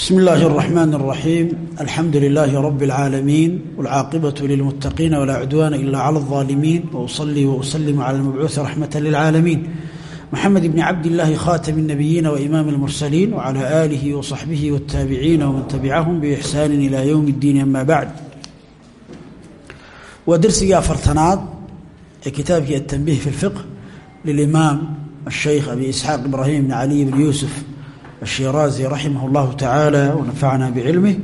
بسم الله الرحمن الرحيم الحمد لله رب العالمين والعاقبة للمتقين ولا عدوان إلا على الظالمين وأصلي وأسلم على المبعوث رحمة للعالمين محمد بن عبد الله خاتم النبيين وإمام المرسلين وعلى آله وصحبه والتابعين ومن تبعهم بإحسان إلى يوم الدين أما بعد ودرسي أفرتناد كتابك التنبيه في الفقه للإمام الشيخ أبي إسحاق إبراهيم بن علي بن يوسف الshiraazi raximah اllahu tacaala wanafacna bicilmih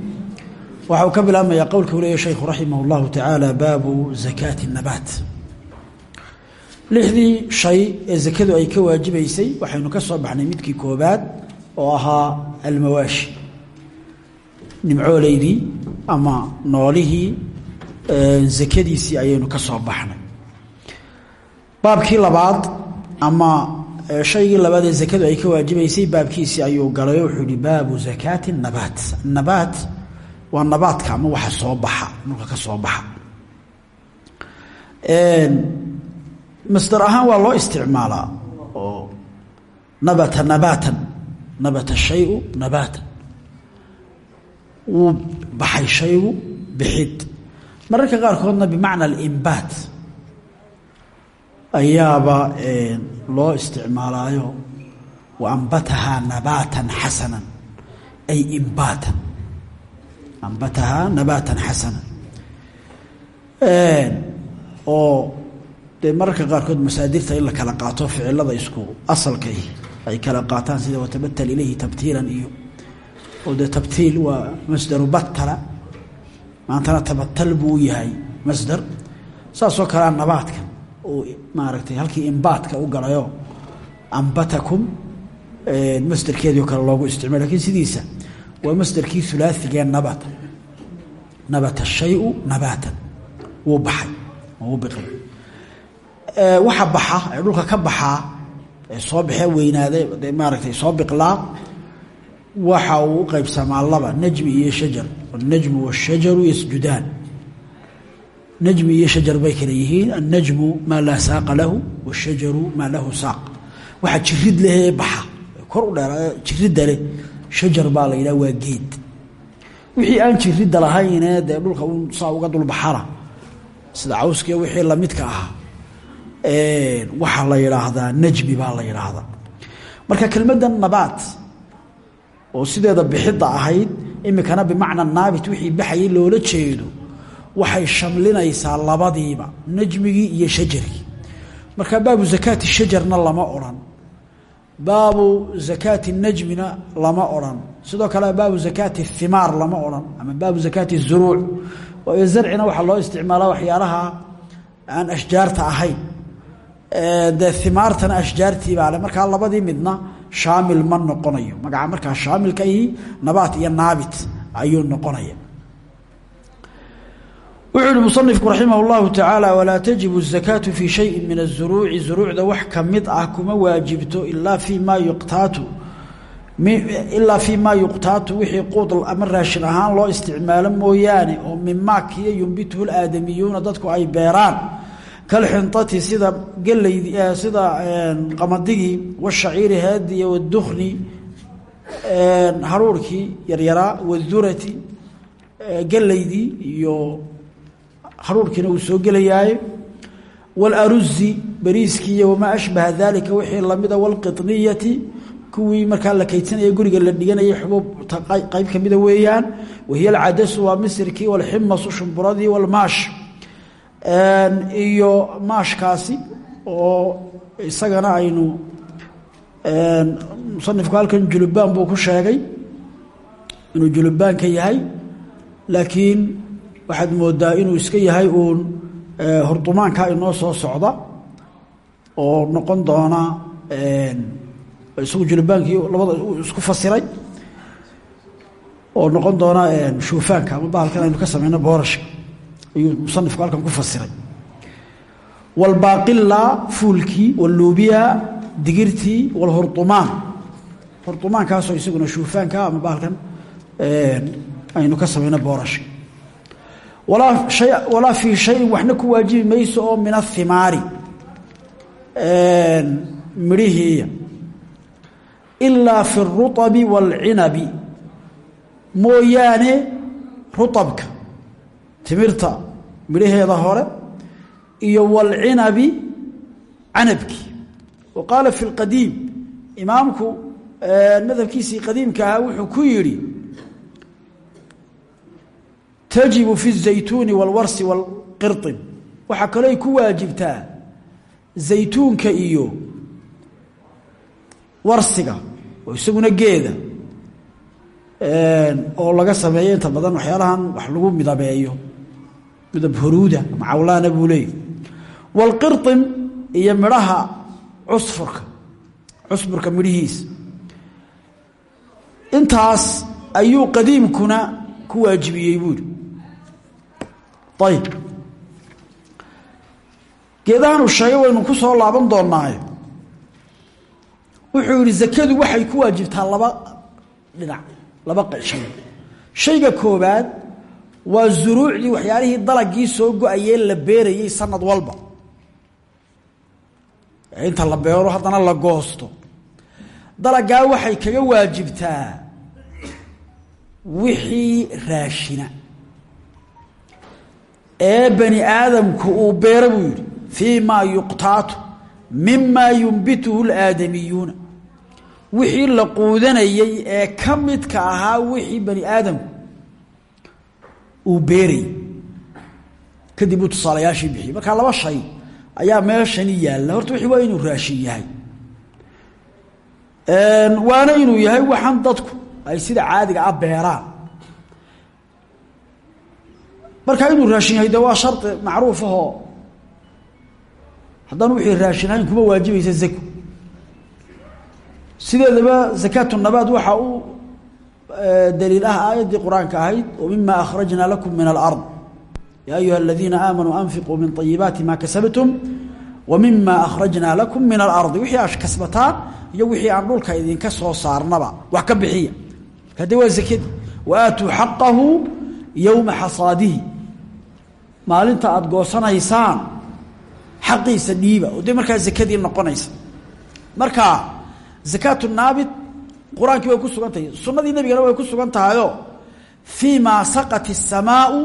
waxa uu ka bilaabmayaa qowlka u leeya shaykhu raximah اllahu tacaala baabu zakaati nabaat lixdii shay ee zakadu ay ka waajibaysay waxaynu ka soo baxnay midkii koobaad oo ahaa almawaashi nimcooleydii ama noolihii zakadiisii ayaynu ka soo baxnay baabkii labaad ama shaygii labaad ee zakadu ay ka waajibaysay baabkiisii ayuu galay wuxuu yihi baabu zakaati nabaat. Nabaat waa nabaadka ama waxa soo baxa dhulka ka soo baxa. Masdar ahaan waa loo isticmaalaa. Oo nabata nabaatan nabata shayu nabaatan. Wuu baxay shaygu bixid. Mararka qaarkoodna bimacna alimbaat ayaaba loo isticmaalaayo wa ambatahaa nabaatan xasanan ay imbaatan ambatahaa nabaatan xasanan. Oo dee mararka qaarkood masaadirta in la kala qaato ficilada isku asalka ay kala qaataan sida watabatal ilayhi tabtiilan iyo oo dee tabtiil waa masdaru batala maantana tabatal buu yahay masdar saasoo kalea nabaadka uu maaragtay halkii imbaadka u galayo ambatakum masderkeedii oo kale loogu isticmaal lakiin sidiisa waa masderkii ulaaigee nabata nabata shayu nabaatan wuu baxay wuu biqday waxa baxa ee dhulka ka baxaa ee soo baxee weynaaday dee maaragtay soo biqlaa waxa uu u qaybsamaa laba najmi iyo shajar. Wanajmu washajaru yasjudaan najmi iyo shajar bay kale yihiin annajmu maa laa saaqa lahu wاshajaru maa lahu saaq waxa jirid lehee baxa kor u dheer jiridda leh shajar baa la yidhaha waa geed wixii aan jiridda lahayne dee dhulka un saa uga dulbaxana sida cawskiiyo wixii lamidka ahaa waxaa la yidhaahdaa najmi baa la yidhaahdaa marka kelmaddan nabaat oo sideeda bixidda ahayd imikana bimacna naabit wixii baxayay loola jeedo waxay shamlinaysaa labadiiba najmigii iyo shajarkii. Marka baabu zakaati shajarna lama odhan. Baabu zakaati najmina lama odhan. Sidoo kale baabu zakaati himaar lama odhan ama baabu zakaati zuruuc. Waayo zarcina waxaa loo isticmaalaa waxyaalaha aan ashjaarta ahayn. Dee himaartana ashjaartii baa le markaa labadii midna shaamil ma noqonayo. Magaca markaa shaamilka ihi nabaat iyo naabit ayuu noqonaya wuxuu ihi musanifku raximah اllahu tacaala walaa tajibu الzakaatu fii shayin min aلzuruuci zuruucda wax ka mid ah kuma waajibto ilaa fii ma yuqtaatu ilaa fii maa yuqtaatu wixii quud ama raashin ahaan loo isticmaalo mooyaane oo mimaa kiyo yumbituhu اlaadamiyuuna dadku ay beeraan kalxintati sida gelaydii sida qamadigii washaciiri heediya wadukni haruurkii yaryaraa wadurati gelaydii iyo haruurkiina uu soo gelayaaye wاlaruzi beriiskii iyo wamaa ashbaha dalika wixii lamida wاlqiطniyati kuwii markaa la kaydsanaya guriga la dhiganayay xubuubta qayb kamida weeyaan wahiy alcadasu waa misirkii wاlximasu shumburadii wاlmaash iyo maashkaasi oo isagana aynu musanifku halkan julubaan buu ku sheegay inuu julubaanka yahay laakiin waxaad moodaa inuu iska yahay uun hurdumaanka inoo soo socda oo noqon doona isagu julubaankii labada isku fasiray oo noqon doona shuufaanka ama bahalkan aynu ka samayno boorashka ayuu musanifku halkan ku fasiray. Walbaaqila fuulkii waluubiya digirtii walhurdumaan hurdumaankaasoo isaguna shuufaanka ama bahalkan aynu ka samayno boorashka walaa fii shayin waxna ku waajibi mayso oo min ahimaari midhihiiya ilaa fi اruطbi wاlcinabi mooyaane rutabka timirta midhaheeda hore iyo walcinabi canabki wa qaala fi lqadiim imaamku madhabkiisii qadiimka ahaa wuxuu ku yidhi tajibu fi الzaytuuni wاlwarsi wاlqirطin waxaa kaloo ay ku waajibtaa zaytuunka iyo warsiga oo isaguna geeda oo laga sameeyo inta badan waxyaalahan wax lagu midabeeyo midab horuuda ama cawlaana buu leeyay wاlqirطin iyo midhaha cusfurka cusburka midhihiisa intaas ayuu qadiimkuna ku waajibiyey buuri ayib geedahanuu sheegay waynu ku soo laaban doonaayo wuxuu yihi zakadu waxay ku waajibtaa laba dhinac laba shay. Shayga koobaad waa zuruucdii waxyaalihii dalagii soo go'ayee la beerayey sanad walba. Inta la beero haddana la goosto. Dalagaa waxay kaga waajibtaa wixii raashina ee bani aadamku uu beero buu yidhi fii yuqtaatu mimaa yumbituhu اlaadamiyuuna wixii la quudanayey ee ka midka ahaa wixii bani aadamku uu beerayy kadib uu tusaalayaashii bixiyey. Markaa laba shay ayaa meeshani yaalla. Horta wixii waa inuu raashin yahay. Waana inuu yahay waxaan dadku ay sida caadiga ah beeraan markaa inuu raashin yahay de waa macruuf ahoo haddana wixii raashinahayn kuma waajibaysa zako sideedaba zakaatu nabaad waxaa u daliil ah aayaddii qur'aanka ahayd o mima akhrajna lakum min alard. Ya ayuha aladiina aamanuu anfiquu min ayibaati ma kasabtum. Wa mima akhrajna lakum min alardi wixii aad kasbataan iyo wixii aan dhulka idinka soo saarnaba. Wax ka bixiya. Hade waa zakadii wa aatuu xaqahu maalinta aad goosanaysaan xaqiisa dhiiba. Oo dee zakadii noqonaysa. Marka zakaatu naabit qur'aankii way ku sugan tahay sunnadii nebigana way ku sugan tahayoo fii maa saqat isamaau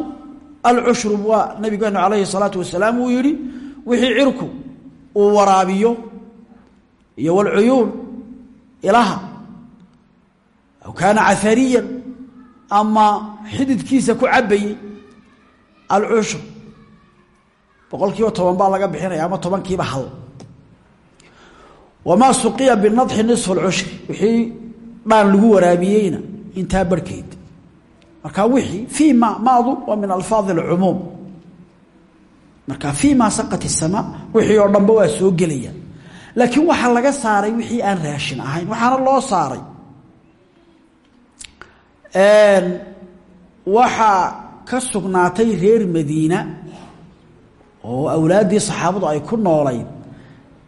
alcushrub waa nabigeenu calayhi salaatu wasalaam uu yidhi wixii cirku uu waraabiyo iyo walcuyuun ilaha aw kaana caariyan ama xididkiisa ku cabayey alcushrub boqol kiiba toban baa laga bixinaya ama tobankiiba hal. Wamaa suqiya binadxi nisfu lcushri wixii dhaan lagu waraabiyeyna intaa barkeed. Marka wixii fii ma madu waa min alfaad alcumuum marka fii ma saqat isamaa wixii oo dhanba waa soo gelaya. Laakiin waxaa laga saaray wixii aan raashin ahayn waxaana loo saaray. Waxaa ka sugnaatay reer madiina oo awlaaddii saxaabadu ay ku noolayd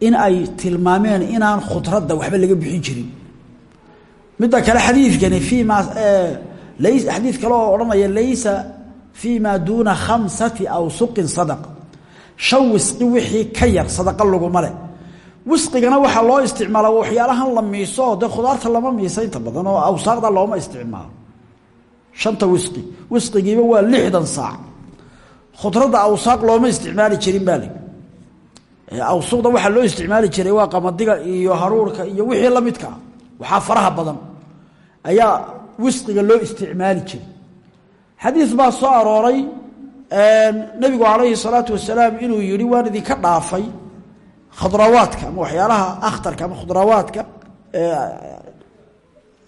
in ay tilmaameen inaan khudradda waxba laga bixin jirin. Midda kale xadiidkani fii ma xadiid kale oo odhanaya laysa fii maa duuna khamsati awsuqin sadaqa shan wisqi wixii ka yar sadaqa laguma leh. Wisqigana waxaa loo isticmaala waxyaalahan la miiso dee khudaarta lama miisa inta badan oo awsaaqda looma isticmaalo. Shanta wisqi. Wisqigiiba waa lixdan saac khudradda awsaaq looma isticmaali jirin baa li awsuqda waxaa loo isticmaali jiray waa qamadiga iyo haruurka iyo wixii la midka ah. Waxaa faraha badan. Ayaa wisqiga loo isticmaali jiray. Xadiis baa soo arooray nebigu calayhi salaatu wasalaam inuu yihi waan idinka dhaafay khadrawaadka ama waxyaalaha akhtarka ama khudrawaadka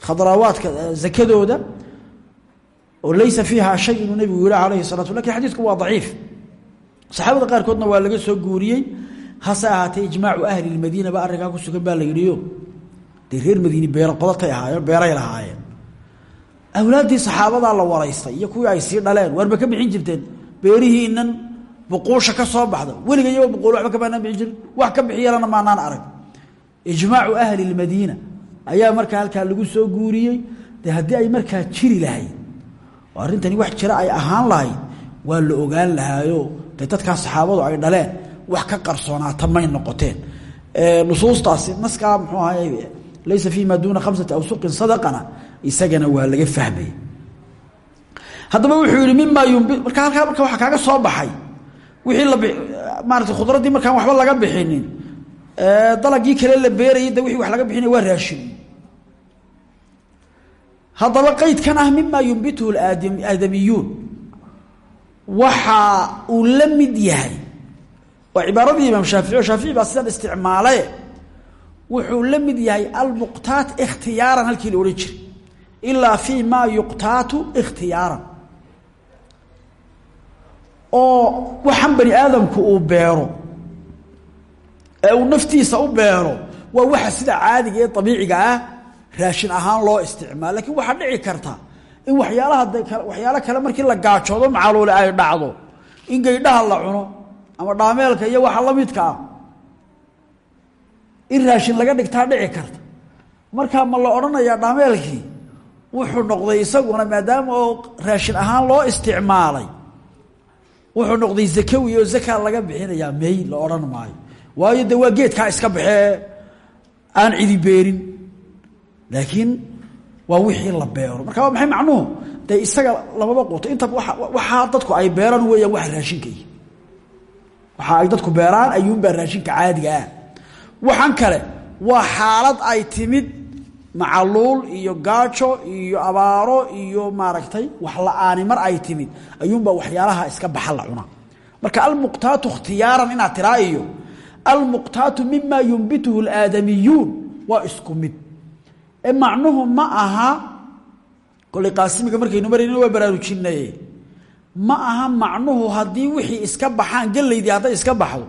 khadrawaadka zakadooda oo laysa fiiha shay inuu nebigu yihi calayhi salatu laakiin xadiisku waa daciif. Saxaabada qaarkoodna waa laga soo guuriyey hase ahaatee ijmaacu ahli lmadiina ba arrinkaa ku sugan baa la yidhiyo dee reer madiini beero qodatay ahaayeen beeray lahaayeen. Awlaaddii saxaabadaa la waraystay iyo kuwii ay sii dhaleen waarba ka bixin jirteen beerihiinan buquusha ka soo baxda weliga iyagoo buquul waba kamaanaan bixin jirin wax ka bixiyalana maanaan arag. Ijmaacu ahli lmadiina ayaa markaa halkaa lagu soo guuriyey de haddii oo arrintani wax jira ay ahaan lahayd waa la ogaan lahaayo. Dee dadkaa saxaabadu ay dhaleen wax ka qarsoonaata may noqoteen. Nusuustaasi naskaa muxuu ahay laysa fii ma duuna khamsati awsuqin sadaqana isagana waa laga fahmaya haddaba wuxuu yihi mima yumbi marka halkaa marka waxaa kaaga soo baxay wixii la maarata khudraddii markaan waxba laga bixinin dalagii kale la beerayay de wixii wax laga bixinaya waa raashin haddaba qaydkan ah mima yumbituhu aadamiyuun. Waxa uu la mid yahay waa cibaaradii imaam shaafici oo shaafici baa sidan isticmaale wuxuu la mid yahay almuqtaat ikhtiyaaran halkii la odhan jiray. Ilaa fi ma yuqtaatu ikhtiyaaran. Oo waxaan bani aadamku uu beero ee uu naftiisa u beero waa waxa sida caadiga ee abiiciga ah raashin ahaan loo isticmaalo. Lakin waxaa dhici karta in waxyaalaha waxyaalo kale markii la gaajoodo macaluule ay dhacdo. In gaydhaha la cuno ama dhaameelka iyo waxa lamidka ah. In raashin laga dhigtaa dhici karta. Markaa ma la odhanayaa dhaameelkii wuxuu noqday isaguna maadaama oo raashin ahaan loo isticmaalay wuxuu noqday zakawi oo zakaa laga bixinayaa. May la odhan maayo. Waayo de waa iska baxee. Aan cidi beerin laakiin waa wixii la beero. Marka waa maxay macnuhu? Dee isaga lamaba quuto. Inta waxaa dadku ay beeraan weeyaan waxa raashinka iyo waxa ay dadku beeraan ayuunbaa raashinka caadiga ah. Waxaan kale waa xaalad ay timid macaluul iyo gaajo iyo abaaro iyo maaragtay wax la'aani mar ay timid. Ayuunbaa waxyaalaha iska baxa la cunaa. Marka almuqtaatu ikhtiyaaran inaad tiraa iyo almuqtaatu mima yumbituhu اlaadamiyuun waa isku mid ee macnuhu ma aha. Koley qaasimiga markaynu marayna waa baraarujinaye ma aha macnuhu haddii wixii iska baxaan gelaydii hadday iska baxdo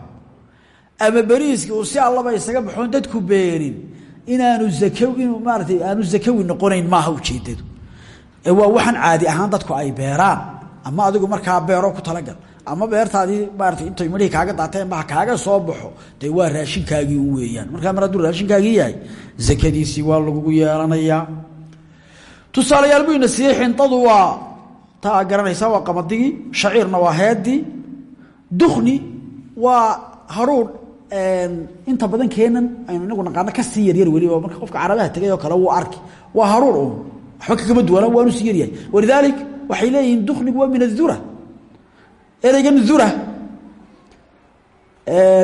ama beriiskii uu si allaba isaga baxoon dadku beerin inaanu zak inuu maaratay aanu zakawi noqonayn maaha ujeedadu ee waa waxaan caadi ahaan dadku ay beeraan ama adigu markaa beero ku talagal ama beertaadii maarata intay midhihii kaaga daateen ba kaaga soo baxo. Dee waa raashinkaagii u weeyaan. Markaa mar hadduu raashinkaagii yahay zakadiisii waa lagugu yeelanayaa. Tusaalayaal buu ina siiyey xintadu waa garanaysaa waa qamaddigii shaciirna waa heedii dukni waa haruun inta badan keenan aynu inagu naqaano ka sii yaryar weliba marka qofka carabaha tegay oo kale wuu arki. Waa haruun un waxba kagama duwana waanu sii yaryahay walidaalik waxay leeyihiin duknigu waa min adura ereygan dura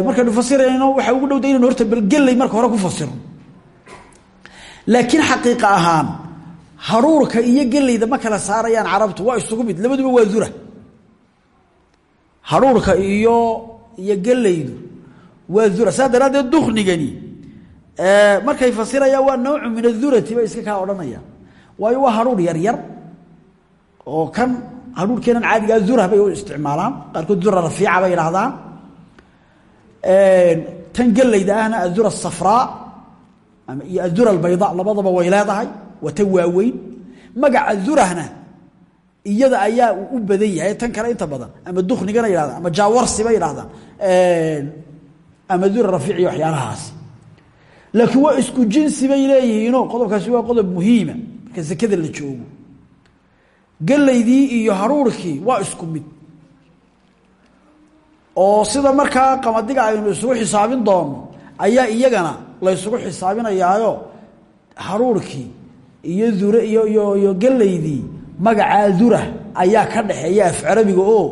markaynu fasirayno waxaa ugu dhowda inaynu horta balgelay marka hore ku fasirno laakiin xaqiiqa ahaan haruurka iyo gelayda ma kala saarayaan carabtu waa isugu mid labaduba waa dura haruurka iyo iyo gelaydu waa dura saa daraaddeed duknigani markay fasirayaan waa nawcu min adurati bay iska kaa odhanayaan. Waayo waa haruur yar oo kan haruurkeenan caadigaa dura bay u isticmaalaan. Qaarkood dura rafiica bay idhaahdaan tan gelayda ahna adura asafraa iyo adura albayda labadaba way leedahay. Waa tan waaweyn. Magaca durahna iyada ayaa u badan yahay tan kale inta badan. Ama duknigana yidhahdaan ama jaawarsi bay yidhahdaan ama dura rafiic iyo waxyaalahaasi laakiin waa isku jinsi bay leeyihiinoo qodobkaasi waa qodob muhiima. Marka zakada la joogo gelaydii iyo haruurkii waa isku mid. oo sida markaa qamadiga aynu isugu xisaabin doono ayaa iyagana la ysugu xisaabinayaayo haruurkii iyo dure iyo iyo iyo gelaydii magacaa dura ayaa ka dhaxeeya af carabiga oo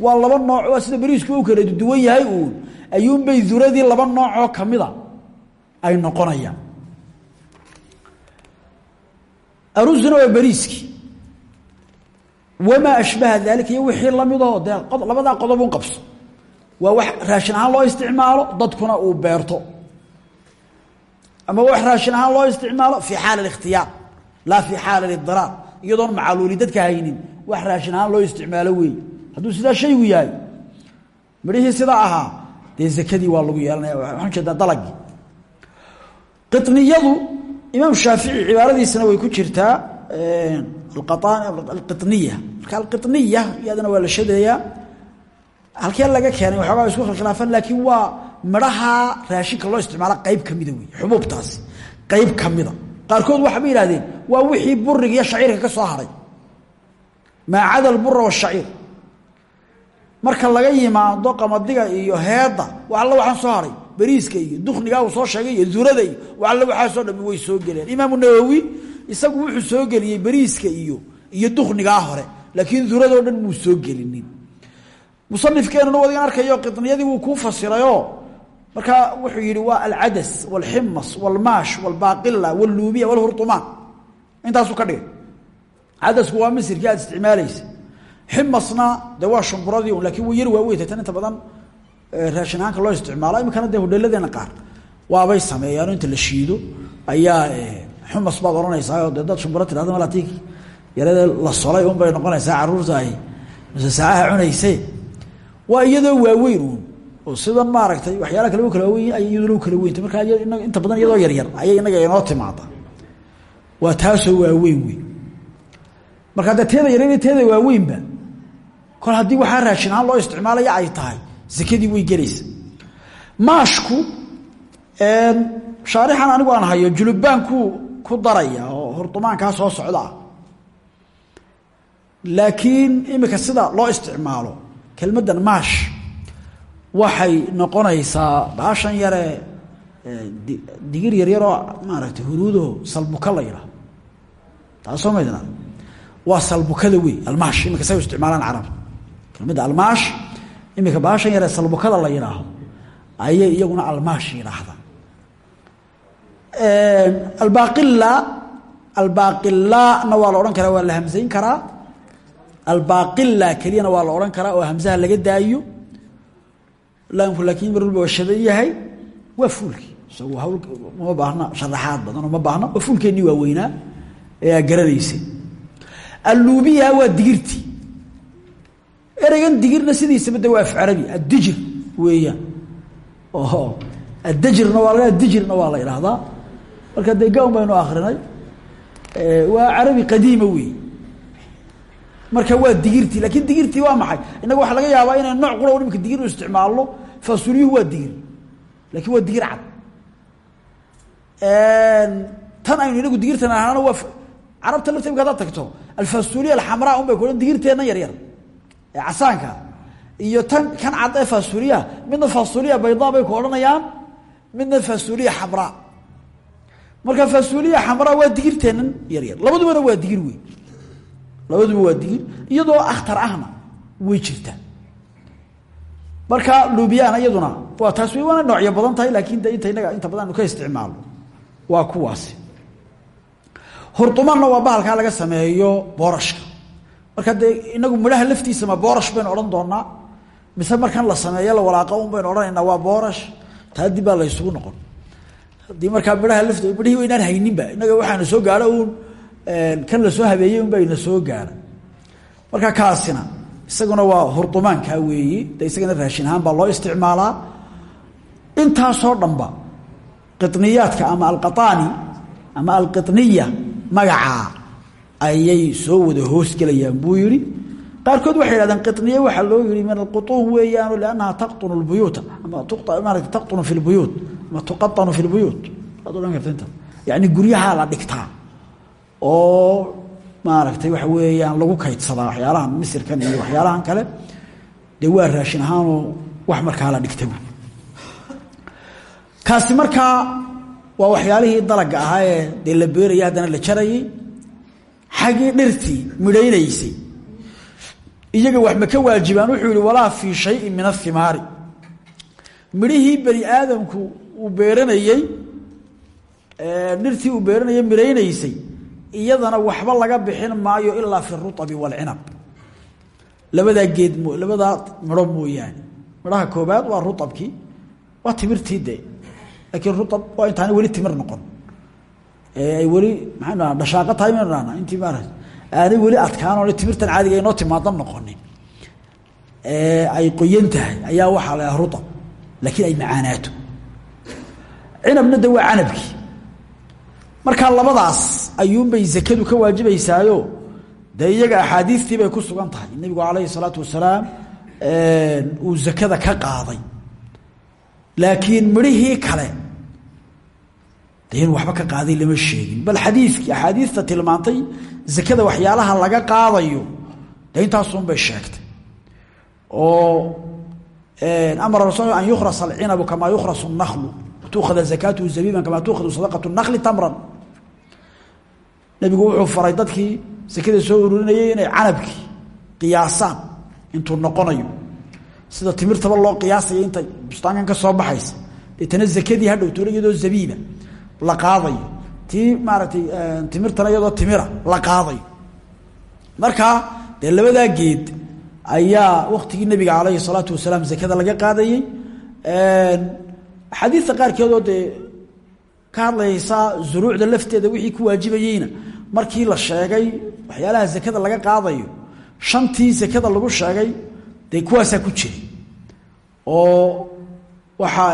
waa laba nooc waa sida beriisku u kala duwan yahay uun ayuunbay duradii laba noocoo kamida ay noqonayaan. Arusuna waa beriiskii wamaa ashbaha daalika iyo wixii lamidoo dee labadaa qodob un qabso waa wax raashin ahaan loo isticmaalo dadkuna uu beerto ama wax raashin ahaan loo isticmaalo fii xaal اkhtiyaar laa fii xaal اdiraar iyadoon macaluuli dadka haynin wax raashin ahaan loo isticmaalo wey hadduu sidaa shaygu yahay midhihii sidaa ahaa dee zakadii waa lagu yeelanaya waxaan jeedaa dalagii qiniyadu imaam shaafici alqiniya marka alqiniya iyadana waa la shadeeyaa laga keenay waxoogaa isku khilkhilaafan laakiin waa midhaha raashinka loo isticmaalo qayb kamida wey xubuubtaasi qayb kamida qaarkood waxaba yidhahdeen waa wixii buriga iyo shaciirka ka soo haray maa cada albura washaciir marka laga yimaado qamadiga iyo heedda wax alla waxaan soo haray beriiska iyo duknigaa uu soo sheegay iyo durada iyo alla waxaasoo dhami way soo geleen imaamu nawowi isagu wuxuu soo geliyey beriiska iyo iyo duknigaa hore laakiin duradoo dhan muu soo gelinin musanifkeenuna wadigan arkayo qiniyadii wuu kuu fasirayoo markaa wuxuu yihi waa alcadas wاlximas wاlmaash wاlbaaqila wاlluubiya wاlhurطumaan intaasuu ka dhigay cadasku waa misirkii aad isticmaalaysa ximasna de waa shumburadii un lakin way yar waaweyta tan inta badan raashin ahaanka loo isticmaalo imikana dee hodheeladeena qaar waabay sameeyaano inta la shiido ayaa xumas baad ohanaysaa de dad shumburo tirahda malati yarade la solay un bay noqonaysaa carruurta ay mase saacaha cunayse waa iyadoo waaweyn uun. Oo sidan maaragtay waxyaala kale kala waaweyn ay iyaduna u kala weynta. Markaa inta badan iyadoo yaryar ayay inaga inoo timaada waa taasoo waaweyn wey markaa dee teeda yaryar teeda waaweynba kol haddii waxaa raashin ahaan loo isticmaalaya ay tahay sakadii way gelaysa. Maashku shaarixan anigu aan hayo julubbaankuu ku daraya oo soo socda. Ah laakiin imika sida loo isticmaalo kelmaddan maash waxay noqonaysaa baashan yare digir yaryaroo maaragtay huruudo salbuka la yidhaah taasoo maydna waa salbukada wey almaash imika say isticmaalaan carab. Kelmadda almaash imika baashan yare salbukada la yidhaaho ayay iyaguna almaash yidhaahda albaaqila albaaqilana waa la odhan karaa waa la hamsayn karaa. Albaaqila keliyana waa la odhan karaa oo hamsaha laga daayo. Laamku laakiin mar walba yahay. Waa fuulkii isagu hawl uma baahna sharaxaad badan uma baahna waa fuulkeennii ee aa garanaysa. Alluubiya waa digirtii ereygan digirna sidiisaba de waa af carabi weeyaan. Oo addajirna waa la dijirna waa la idhaahdaa marka dee gawn baynu akrinay waa carabi qadiima wey marka waa digirtii laakiin digirtii waa maxay? Innaga waxaa laga yaabaa inay nooc qura imika digir u isticmaalno fasulyuhu waa digir laakiin waa digir cad. Tan aynu inagu digirtan ahaana waa carabta lafta imka hadaad tagto alfasuliya alxamraa un bay ku odhan digirteenna yar yar ee casaanka. Iyo tan kan cad ee fasuliya midna fasuliya baydaa bay ku odhanayaan midna fasuliya xamraa marka fasuliya xamraa waa digirteennan yar yar. Labadubana waa digir wey labaduba waa digir iyadoo akhtar ahna way jirtaa marka lubiyaana iyaduna waa taas wey waana noocyo badan tahay laakiin inta inaga inta badan ka isticmaalo. Waa kuwaasi hurdumanna waa bahalkaa laga sameeyo boorashka. Marka dee inagu midhaha laftiisa ma boorash baynu odhan doonaa mise markan la sameeyo la walaaqo un baynu odhanaynaa waa boorash. Taa dib baa la ysugu noqon haddii markaa midhaha lafto midhihii waynaan hayninba inaga waxaana soo gaaro uun kan la soo habeeyey unbaa ina soo gaara marka kaasina isaguna waa hurdumaankaa weeyi de isagana raashin ahaan baa loo isticmaalaa. Intaasoo dhanba qiniyaadka ama alqaani ama alqiniya magacaa ayay soo wada hoosgelayaan buu yihi qaarkood waxay yidhahdeen qiniye waxaa loo yihi min alqutuun weeyaano liannaha taqtunu lbuyuuta ama maarata taqtunu fi lbuyuut ama tuqaطanu fi اlbuyuut waad odhan karta inta. Yani guryahaa la dhigtaa oo maaragtay waxa weeyaan lagu kaydsadaa waxyaalahan misirkan iyo waxyaalahan kale dee waa raashin ahaanoo wax markaa la dhigta kaasi markaa waa waxyaalihii dalaga ahaa ee dee la beerayay haddana la jarayay xaggii iyaga wax ma ka waajibaan wuxuu yihi walaa fii min ahimaari midhihii bani aadamku uu beeranayey dhirtii uu beeranayay midhaynaysay iyadana waxba laga bixin maayo ilaa fi ruabi wاlcinab labadaa geed m labadaa midho mooyaane. Midhaha koobaad waa ruabkii waa timirtii de laakiin ruab waa intaana weli timir noqon. Ay weli maxaan dhaha dhashaaqo tahay maynu dhahna intii maara aanay weli adkaanoo timirtan caadiga inoo timaada noqonin. Ay qoyan tahay ayaa waxaa la ruab laakiin ay macaanaato cinabna de waa canabkii markaa labadaas ayuunbay zakadu ka waajibaysaayo. Dee iyaga axaadiistii bay ku sugan tahay. Nebigu calayhi salaatu wasalaam uu zakada ka qaaday. Laakiin midhihii kale de in waxba ka qaaday lama sheegin. Bal xadiikii axaadiista tilmaantay zakada waxyaalaha laga qaadayo dee intaasunbay sheegtay. Oo amara rasul an yukhras alcinabu kamaa yukhras الnaklu tukhada zakaatuhu zabiiban kamaa tukhadu sadaqatu nakli tamran. Nebigu wuxuu faray dadkii sekada soo ururinayay inay canabkii qiyaasaan intuu noqonayo. Sida timirtaba loo qiyaasaya inta bustaankan ka soo baxaysa. Deetana zakadii hadhow tona zabiiba la qaadayo. Tii maaragtay eh, timirtana timira la qaadayo. Markaa dee geed ayaa waktigii nabiga calayhi salaatu wasalaam zakada laga qaadayey axaadiista qaarkeedoo dee ka hadlaysa zuruucda lafteeda wixii ku waajibayeyna markii la sheegay waxyaalaha zakada laga qaadayo shantii zakada lagu sheegay dee kuwaasaa ku jiray. Oo waxaa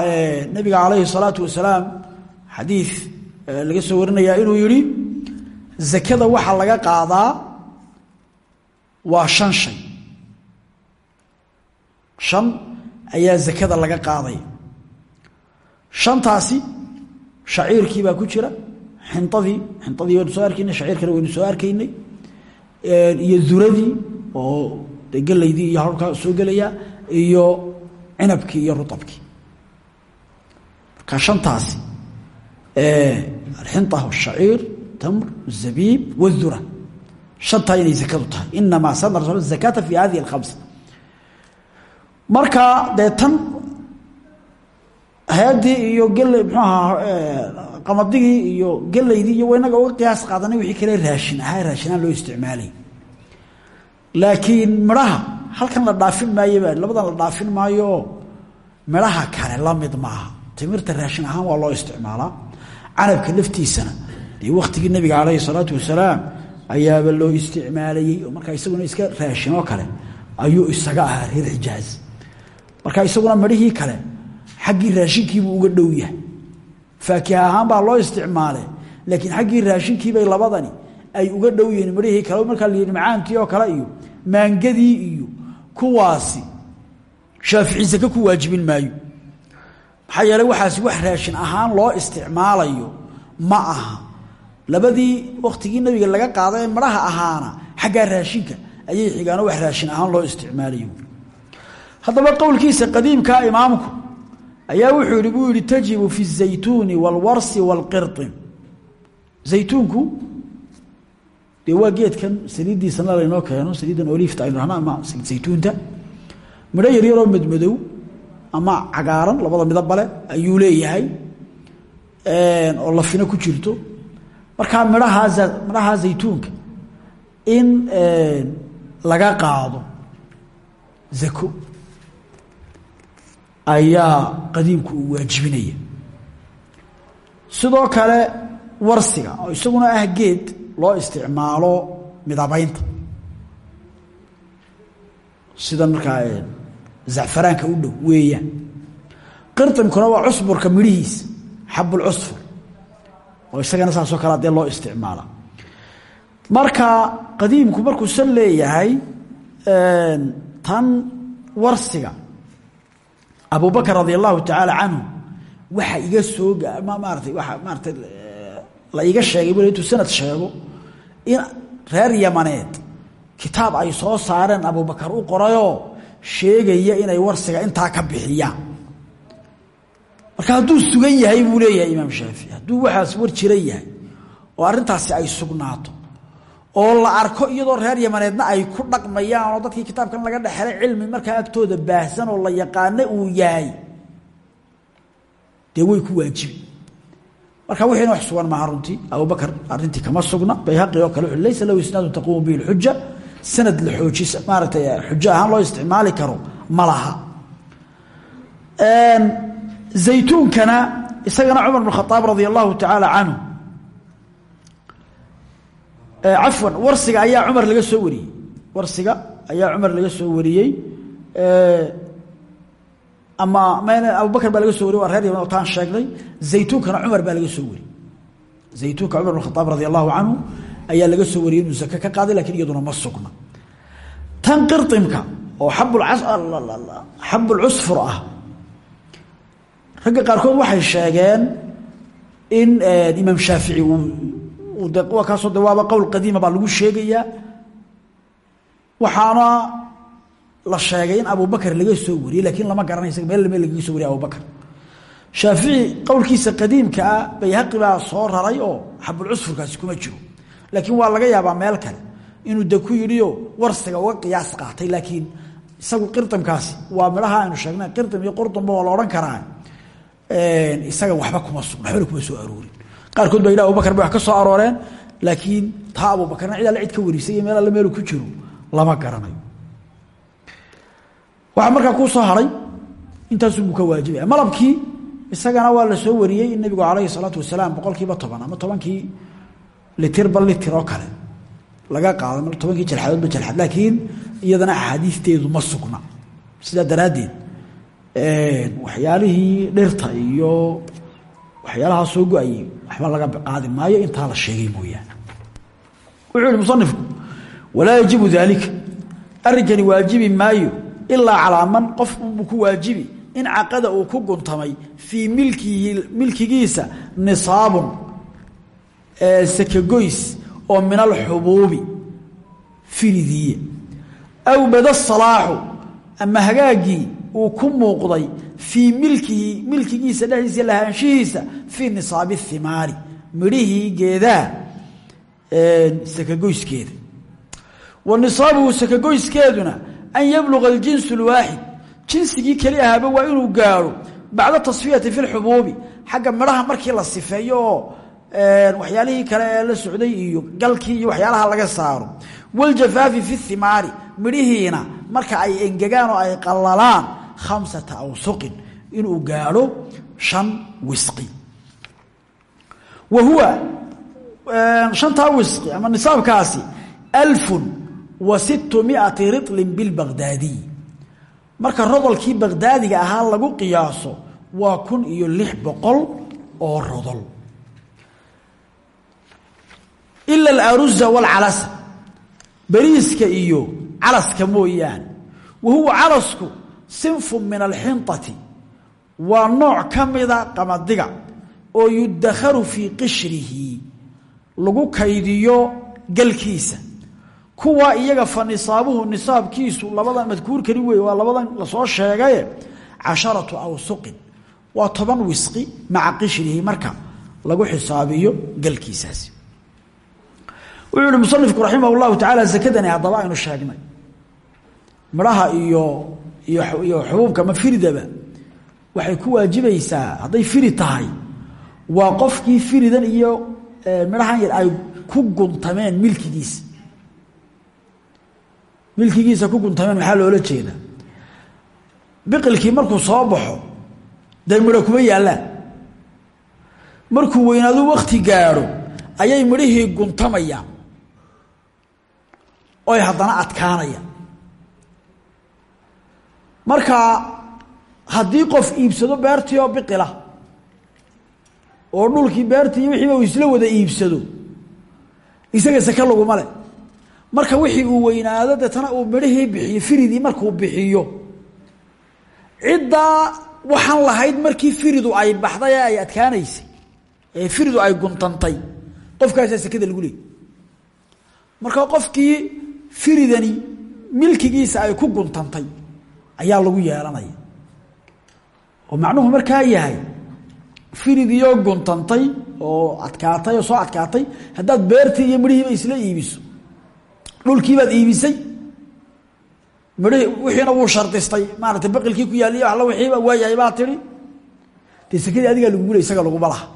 nabiga calayhi salaatu wasalaam xadiid laga soo warinayaa inuu yihi zakada waxaa laga qaadaa waa shan shay. Shan ayaa zakada laga qaadaya shantaasi shaciirkii baa ku jira xinadii xinadii waynu soo arkaynay shaciirkana waynu soo iyo duradii oo de iyo harkaa soo gelaya iyo cinabkii iyo ruabkii marka shantaasi alxina shaciir tamr zabiib wdura shantaa inay zakadu tahay. Inamaa sana rasul zakata fi hadihi alkhamsa marka dee heedii iyo gele mxuu ahaa qamadigii iyo gelaydii iyo inaga uga qiyaas qaadanay wixii kale raashin ahaa raashinaan loo isticmaalay. Laakiin midhaha halkan la dhaafin maayo ba labadan la dhaafin maayo midhaha kale la mid maaha. Timirta raashin ahaan waa loo isticmaalaa. Canabka laftiisana dee waktigii nabiga calayhi salaatu wasalaam ayaaba loo isticmaalayey oo isaguna iska raashinoo kale ayuu isaga ahaa reer xijaaz marka isaguna midhihii kale xaggii raashinkiibuu uga dhow yahay. Faakiha ahaan baa loo isticmaale laakiin xaggii raashinkiibay labadani ay uga dhow yihiin midhihii kale markaa la yidhi macaankii oo kale iyo maangadii iyo kuwaasi. Shaafici sake ku waajibin maayo. Maxaa yeeley waxaasi wax raashin ahaan loo isticmaalayo ma aha. Labadii waktigii nabiga laga qaada ee midhaha ahaana xaggaa raashinka ayay xigaano wax raashin ahaan loo isticmaalayo. Haddaba qowlkiisa qadiimkaa imaamku ayaa wuxuu yihi buu yihi tajibu fi الzaytuuni wاlwarsi wاlqirطin zaytuunku dee waa geedkan saliiddiisana laynoo keeno saliiddan oliifta aynu dhahno ama saytuunta midho yaryaroo madmadow ama cagaaran labada midabale ayuu leeyahay oo lafina ku jirto markaa midhahaa midhahaa zaytuunka in laga qaado zako ayaa qadiimku uu waajibinaya. Sidoo kale warsiga oo isaguna ah geed loo isticmaalo midabaynta sida markaa zacfaraanka u dhow weeyaan. Qirtimkuna waa cusburka midhihiisa xabulcusfur oo isagana saasoo kale dee loo isticmaala. Marka qadiimku markuu san leeyahay tan warsiga abubakr radi allahu tacaala canhu waxa iga soo maaratay waa maaratay la iga sheegay bul intuu sanad sheego in reer yamaneed kitaab ay soo saareen abubakar u qorayoo sheegaya inay warsiga intaa ka bixiyaan marka hadduu sugan yahay buu leeyahay imaam shaafici hadduu waxaas war jiran yahay oo arrintaasi ay sugnaato oo la arko iyadoo reer yamaneedna ay ku dhaqmayaan oo dadkii kitaabkan laga dhexelay cilmi markaa agtooda baahsan oo la yaqaano uu yahay. Dee way ku waajibi marka wixiina wax sugan maaha runtii. Abubakar arrintii kama sugna. Bayhaqi oo kale laysa lahu isnaadu taquumu bihi lxuja sanad la maaragtay xujo ahaan loo isticmaali karo. Ma laha. Zaytuunkana isagana cumar bn khaaab radia allahu tacaala canhu cafwan warsiga ayaa cumar laga soo wariyey. Warsiga ayaa cumar laga soo wariyey. Ama mn abubakr baa laga so wariy waa reer yaman taan sheegnay. Zaytuunkana cumar baa laga soo wariyey. Zaytuunka cumar bn khaaab radi allahu canhu ayaa laga soo wariyey inuu zake ka qaaday laakiin iyaduna ma sugna. Tan qirtimka oo xabulcusfur ah ragga qaarkood waxay sheegeen in imaam shaafici waa kaasoo de waaba qowl qadiima baa lagu sheegayaa waxaana la sheegay in abubakr laga soo wariyey lakiin lama garanay isaga meel meel lagaga soo wariyay abubakr shaafici qowlkiisa qadiimka ah bayhaqi baa soo raray oo xabulcusfurkaasi kuma jiro. Laakiin waa laga yaabaa meel kale inuu de ku yidhiyo warsiga uga qiyaas qaatay. Laakiin isagu qirtamkaasi waa midhaha aynu sheegnay qirtam iyo qurdanba waa la odhan karaa isaga waxba kuma sugna waxbana kuma soo aroorin qaarkood baa yidhah abubakar wax ka soo arooreen laakiin taa abubakarna cid alle cid ka warisay meel alle meelu ku jiro lama garanayo. Waxaa markaa kuu soo haray intaasubuu ka waajibaya malabkii isagana waa la soo wariyey in nabigu calayhi salaatu wasalaam boqolkiiba toban ama tobankii litirba litir oo kale laga qaado tobankii jalxadoodba jalxad laakiin iyadana axaadiisteedu ma sugna. Sidaa daraaddeed waxyaalihii dhirta iyo waxyaalahaa soo go'ayay waxba laga qaadi maayo intaa la sheegay mooyaane. Wuxuu yihi musanifku walaa yajibu daalika. Arrinkani waajibi maayo ilaa calaa man qof ku waajibi. In caqada uu ku guntamay fii milkihi milkigiisa nisaabun sakagoys oo min alxubuubi firidiye. Aw bada salaaxu ama hagaagii uu ku muuqday fii milkihi milkigiisa dhexdiisa lahaanshihiisa fii nisaabi thimaari midhihii geedaha sakagoyskeeda. Wa nisaabuhu sakagoyskeeduna an yabluga aljinsu اlwaaxid jinsigii keli ahaaba waa inuu gaaro bacda tasfiyati fi lxubuubi xagga midhaha markii la sifeeyo oo waxyaalihii kale ee la socday iyo galkii iyo waxyaalaha laga saaro. Waljafaafi fi thimaari midhihiina marka ay engegaan oo ay qallalaan khamsata awsuqin inuu gaadho shan wisqi. Wa huwa shantaa wisqi ama nisaabkaasi alfun wa sittu miati riطlin bilbagdaadiy marka rodolkii bagdaadiga ahaa lagu qiyaaso waa kun iyo lix boqol oo rodol. Ila alaruza waalcalasa beriiska iyo calaska mooyaane. Wa huwa calasku sinfu min alxinطati waa nooc ka mida qamadiga oo yudakharu fii qishrihi. Lagu kaydiyo galkiisa kuwa iyaga fa nisaabuhu nisaabkiisu labadan madkuurkani wey waa labadan la soo sheegaye casharatu awsuqin. Waa toban wisqi maca qishrihi marka lagu xisaabiyo galkiisaasi wuxuu ihi musanifku raximah llahu tacaala sakadani haddaba aynu sheegnay. Midhaha iyo iyo xubuubka ma firidaba. Waxay ku waajibaysaa hadday firi tahay. Waa qofkii firidan iyo midhahan yar ay ku guntameen milkigiisa milkigiisa ku guntameen maxaa loola jeeda? Biqilkii markuu soo baxo dee midho kuma yaallaan markuu weynaadu wakti gaadho ayay midhihii guntamayaan. Oy haddana adkaanayaan marka haddii qof iibsado beertii oo biqila oo dhulkii beertii wixiiba uu isla wada iibsado isaga sake laguma le marka wixii uu weynaado deetana uu midhihii bixiyo firidii markuu bixiyo. Ciddaa waxaan lahayd markii firidu ay baxday ay adkaanaysay ee firidu ay guntantay qofkaasaa sekada lagu leeyay marka qofkii firidani milkigiisa ay ku guntantay ayaa lagu yeelanaya. oo macnuhu markaa yahay firidiioo guntantay oo adkaatay oo soo adkaatay haddaad beertii iyo midhihiiba isla iibiso dhulkiibaad iibisay midhihii wixiina wuu shardistay maarata baqilkii ku yaaliy alla wixiiba waayahay baa tihi dee sekadii adigaa lagugu ley isaga laguma laha.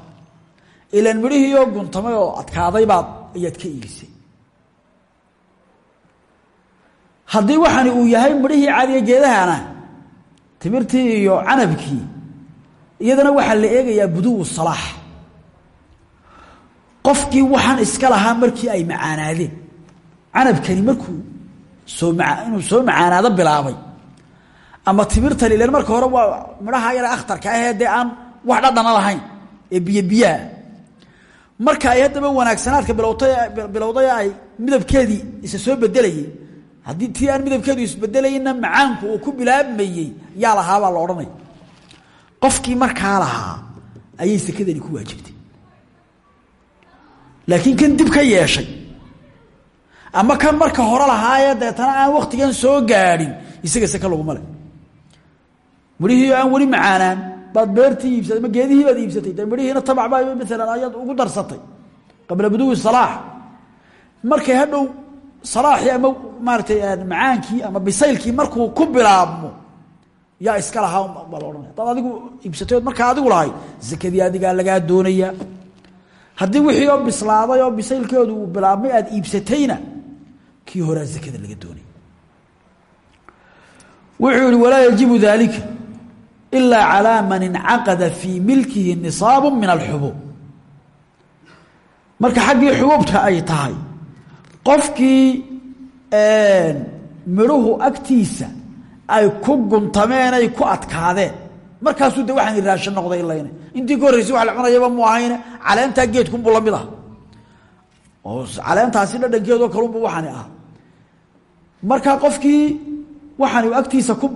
Ilaan midhihiioo guntamay oo adkaaday baad ayaad ka iibisay haddii waxani uu yahay midhihii caadiga geedahana timirtii iyo canabkii iyadana waxaa la eegayaa buduwu salaax qofkii waxaan iska lahaa markii ay macaanaadeen. Canabkani markuu soo maa inuu soo macaanaado bilaabay. Ama timirtani ilan marka hore waa midhaha yare akhtarka ahee dee aan wax dhadhana lahayn ee biyo biyaha. Marka ay haddaba wanaagsanaadka bilowtay bilowday ay midabkeedii isa soo bedelayay haddii tii aan midabkeedu isbedelayna macaanku uu ku bilaabmayey yaa lahaabaa la odhanaya qofkii markaa lahaa ayay sekadani ku waajibtay. Laakiin kan dib ka yeeshay ama kan marka hore lahaayee deetana aan waktigan soo gaadhin isaga seke laguma le midhihii aan weli macaanaan baad beertii iibsatay ama geedihii baad iibsatay de midhihiina tabac baa maalan ugu darsatay qabla buduwi salaax. Markay hadhow salaaxii ama maaratay macaankii ama bisaylkii markuu ku bilaabmo yaa iska lahaa baa la odhanaya. Adigu iibsatay ood markaa adigu lahay zakadii adigaa lagaa doonayaa haddii wixii oo bislaaday oo bisaylkeedu uu bilaabmay aad iibsatayna kii horaa zakada laga doonaya. Wuxuu yihi walaa yajibu dalika ilaa calaa man incaqada fii milkihi nisaabu min alxubuub marka xaggii xubuubta ay tahay qofkii midhuhu agtiisa ay ku guntameen ay ku adkaadeen. Markaasuu de waxaan raashin noqday ilayne intii ka horreysay wax la cunayaba mu ahayne caleentaa geedkunbuu la mid ah oo caleentaasi dhadhankeedoo kalunbu waxaani ah markaa qofkii waxaani agtiisa ku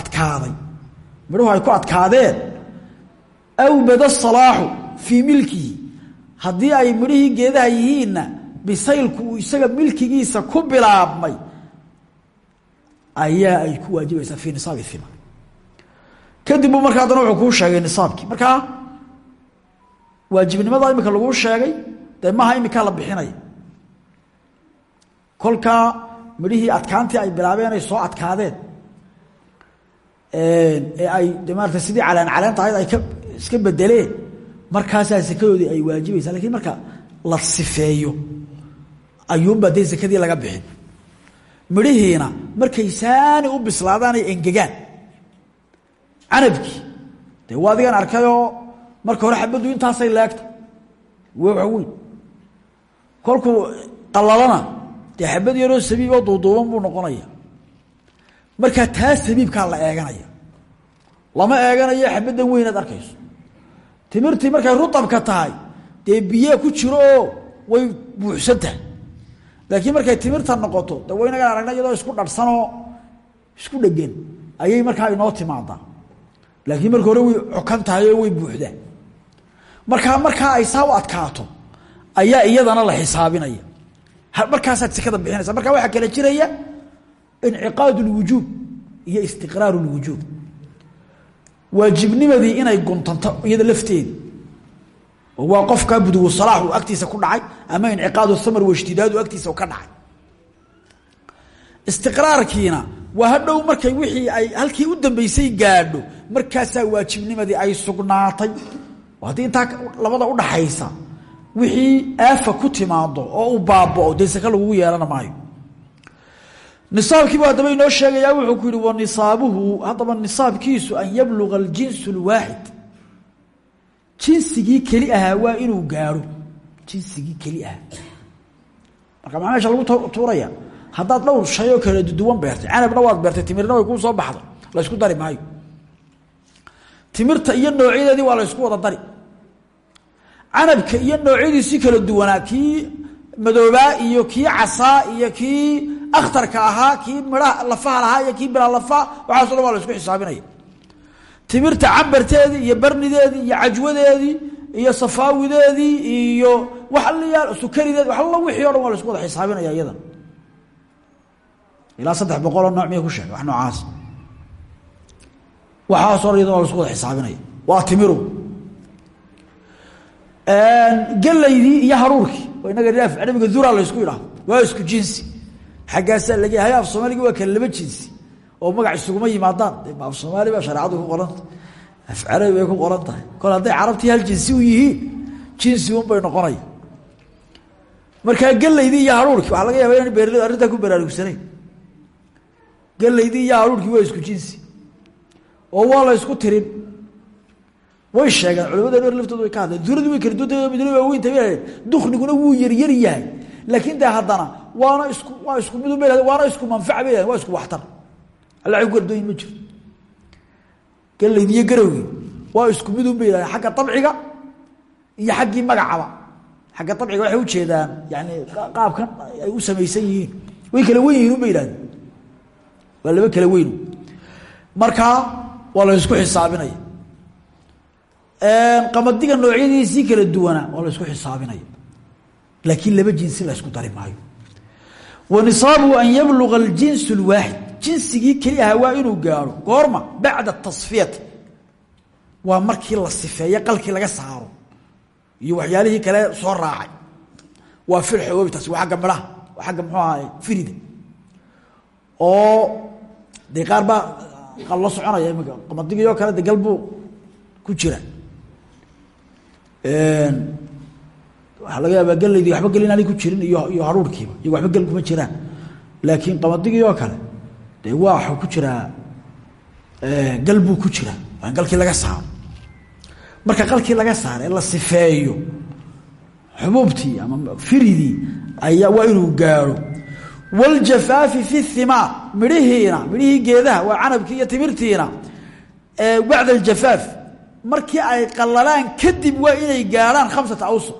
adkaaday. Midhuhu ay ku adkaadeen. Awbada salaaxu fii milkihi. Haddii ay midhihii geedaha yihiinna bisaylku isaga milkigiisa ku bilaabmay ayaa ay ku waajibaysaa fii nisaabi hima kadib buu markaa haddana wuxuu kuu sheegay nisaabkii. Markaa waajibnimada imika laguu sheegay dee imikaa la bixinaya kolkaa midhihii adkaantii ay bilaabeen ay soo adkaadeen ee ay de sidii caleen caleenta ahayd ay ka iska bedeleen markaasaa sakadoodii ay waajibaysaa lakiin marka la sifeeyo ayuunbaa dee sakadii laga bixin. Midhihiina markay saani u bislaadaan ay engegaan. Canabkii dee waa adigan arkayoo marka hore xabaddu intaasay leegta waa weyn kolkuu qalalana dee xabad yaroo sabiiboo duuduuban buu noqonaya. Markaa taa sabiibkaa la eeganaya. Lama eeganayo xabaddan weynaad arkayso. Timirtii markay rutabka tahay dee biyaa ku jiro way buuxsan tahay laakiin markay timirta noqoto de waynagaan aragna iyadoo isku dharsanoo isku dhegan ayay markaa inoo timaadaa laakiin marka hore way cokan tahay oo way buuxdaa markaa markaa ay saa u adkaato ayaa iyadana la xisaabinaya. Markaasaad sekada bixinaysa. Markaa waxaa kala jiraya inciqaad اlwujuub iyo istiqraar اlwujuub waajibnimadii inay guntanto iyada lafteedi oo waa qofkaa budugu salaax uu agtiisa ku dhacay ama inciqaadu thamar washtidaadu agtiisa ka dhacay. Istiqraarkiina waa hadhow markay wixii ay halkii u dambeysay gaadho markaasaa waajibnimadii ay sugnaatay. Haddii intaa labada udhaxaysa wixii aafa ku timaado oo u baabao dee saka lagugu yeelana maayo. Nisaabkiibu haddaba inoo sheegayaa wuxuu ku yihi wanisaabuhu haddaba nisaabkiisu an yabluga aljinsu اlwaaxid jinsigii keli ahaa waa inuu gaadho. Jinsigii keli ahaa. Marka maxaa meesha lagu tuuraya haddaad dhowr shay oo kala duwan beertay canabna waad beertay timirna way kuu soo baxday la ysku dari maayo. Timirta iyo noocyadeedii waa la ysku wada dari. Canabka iyo noocyadiisii kala duwanaa kii madoobaa iyo kii casaa iyo kii akhtarka ahaa kii midhaha lafaha lahaa iyo kii bilaa lafaha waxaaso dhan waa la isku xisaabinaya timirta cambarteedii iyo barnideedii iyo cajwadeedii iyo safaawideedii iyo wax alliyaa sukarideedi wax alla wixii o waa isku wada xisaabinaya iyadan. Ilaa saddex boqoloo nooc miya ku sheegay wax noocaas. Waxaasoo dhan iyadan waa isku wada xisaabinaya. Waa timiru. Gelaydii iyo haruurkii. Oo inaga nabiga dura la ysku idhaahdo waa isku jinsi. Xaggaasaa laga hay af soomaaligi waa kale laba jinsi oo magac isuguma yimaadaan. De af soomaali baa shareecadu ku qoranta af carabi bay ku qoran tahay. Kol hadday carabtii hal jinsi u yihiin jinsi un bay noqonaya markaa gelaydii iyo haruurkii waxaa laga yaaba inaan beerladu arrintaa ku baraarugsanayn. Gelaydii iyo haruurkii waa isku jinsi. Oo waa la isku tirin. Way sheegeen culamada dher laftooda way ka hadleen. Duuradu way kala duwanta midna waa weyn tabi dukniguna wuu yaryar yahay. Laakiin de haddana waana isku waa isku midu ba waana isku manfac bay waa isku waxtar alla ku kardooyin ma waa isku midun bay yidhahdeen xagga dabciga iyo xaggii magacaba. Xagga dabciga waxay ujeedaan yani qaabkan ay u samaysan yihiin. Way kala wen yihiin un bay kala weyn. Markaa waa la isku xisaabinaya. Qamadiga noocyadiisii kala duwanaa waa la isku xisaabinaya. Laakiin laba jinsi la ysku dari wa nisaabuhu an yabluga aljins اlwaaxid jinsigii keli waa inuu gaaro goorma bacda tasfiyati waa markii la sifeeye qalkii laga saaro. Iyo waxyaalihii kale soo raacay. Waa filxoobi taasi waa agga midhaha xagga muxuu ahaay firida. Oo dee qaar baa qallo soconaya imika qamadigii oo kale de gal buu ku jira. Waxaa laga yaabaa gelaydii waxba gel inaanay ku jirin iyo iyo haruurkiiba iyago waxba gel kuma jiraan. Laakiin qamadigii kale dee waa ku jiraa gal buu ku jiraa waa in laga saaro. Marka qalkii laga saaro la sifeeyo. Xubuubtii ama firidii ayaa waa inuu gaaro waljafaafi fi himaar midhihiina midhihii geedaha waa canabkii iyo timirtiina. Bacda aljafaaf markii ay qalalaan kadib waa inay gaadhaan khamsata awsuq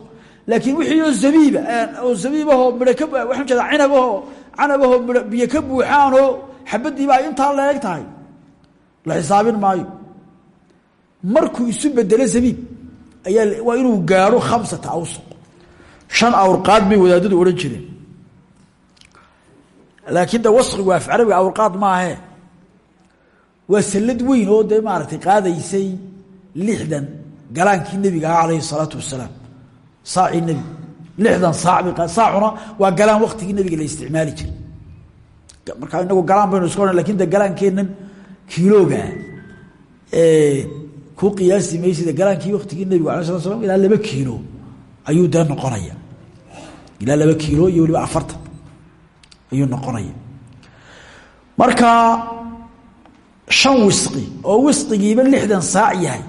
laakiin wixii oo zabiiba oo zabiibahoo midho ka waxaan jeeda cinabahoo biyo ka buuxaanoo xabadiiba ay intaa leeg tahay. La xisaabin maayo. Markuu isu bedelo zabiib ayaa waa inuu gaadho khamsata awsuq shan awrqaad bay wadaadadu odhan jireen. Laakiin de wasqigu af carabiga awrqaad maahe. Waa sallad weyn oo dee maaragtay qaadaysay lixdan galaankii nebiga ah calayhi salaatu wasalaam. Saacii nebiga lixdan saac bay saacuna waa galaan waktigii nebiga la isticmaali jiray markaa inagu galaan baynu iska odhan laakiin de galaankeennan kiiloogaa ku qiyaasi maysida galaankii waktigii nebigu alay slat slam ilaa laba kiilo ayuu dee noqonaya. Ilaa laba kiilo iyo weliba afartan ayuu noqonaya. Marka shan wisqi oo wisqigiiba lixdan saac yahay.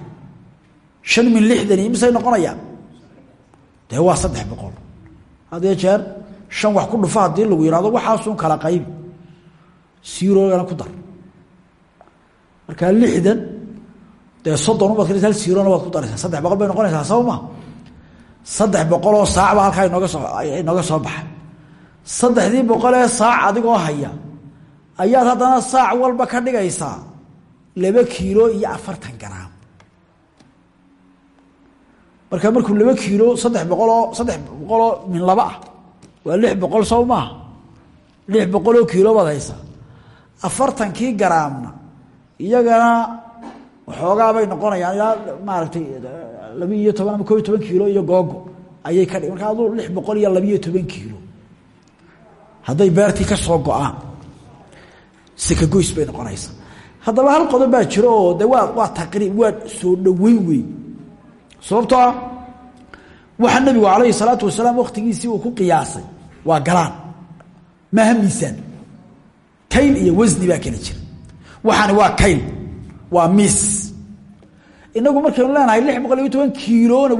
Shan min lixdan iyo misay noqonayaan? Waa saddex boqol. Haddee jeer shan wax ku dhufa haddii lagu yihahdo waxaasun kala qaybi siroogana ku dar. Markaa lixdan dee soddon ubaad ka hal sirona ku daraysaa. Saddex boqol bay noqonaysaa ma? Saddex boqoloo saacba halkaa inooga soo inooga soo baxay. Saddexdii boqolee saac adigoo haya ayaad haddana saac walba ka dhigaysaa laba kiilo iyo afartan garaam marka markuu laba kiilo saddex boqoloo saddex boqoloo min laba ah waa lix boqol sow maaha lix boqoloo kiilo baad haysaa afartankii garaamna iyagana waxoogaa bay noqonayaan ilaa maaragtay laba iyo toban ama koo iyo toban kiilo iyo googo ayay ka dhig marka aduu lix boqol iyo labiiyo toban kiilo hadday beertii ka soo bay noqonaysaa. Haddaba hal qodob baa jiro oo de waa waa taqriib waa soo dhoweyn wey sababtoo ah waxa nebigu calayhi salaatu wasalaam waktigiisii uu ku qiyaasay waa galaan maaha miisaan kayl iyo wasni baa kala jira. Waxaani waa kayl waa miis. Inagu markaynu leenahay lix boqol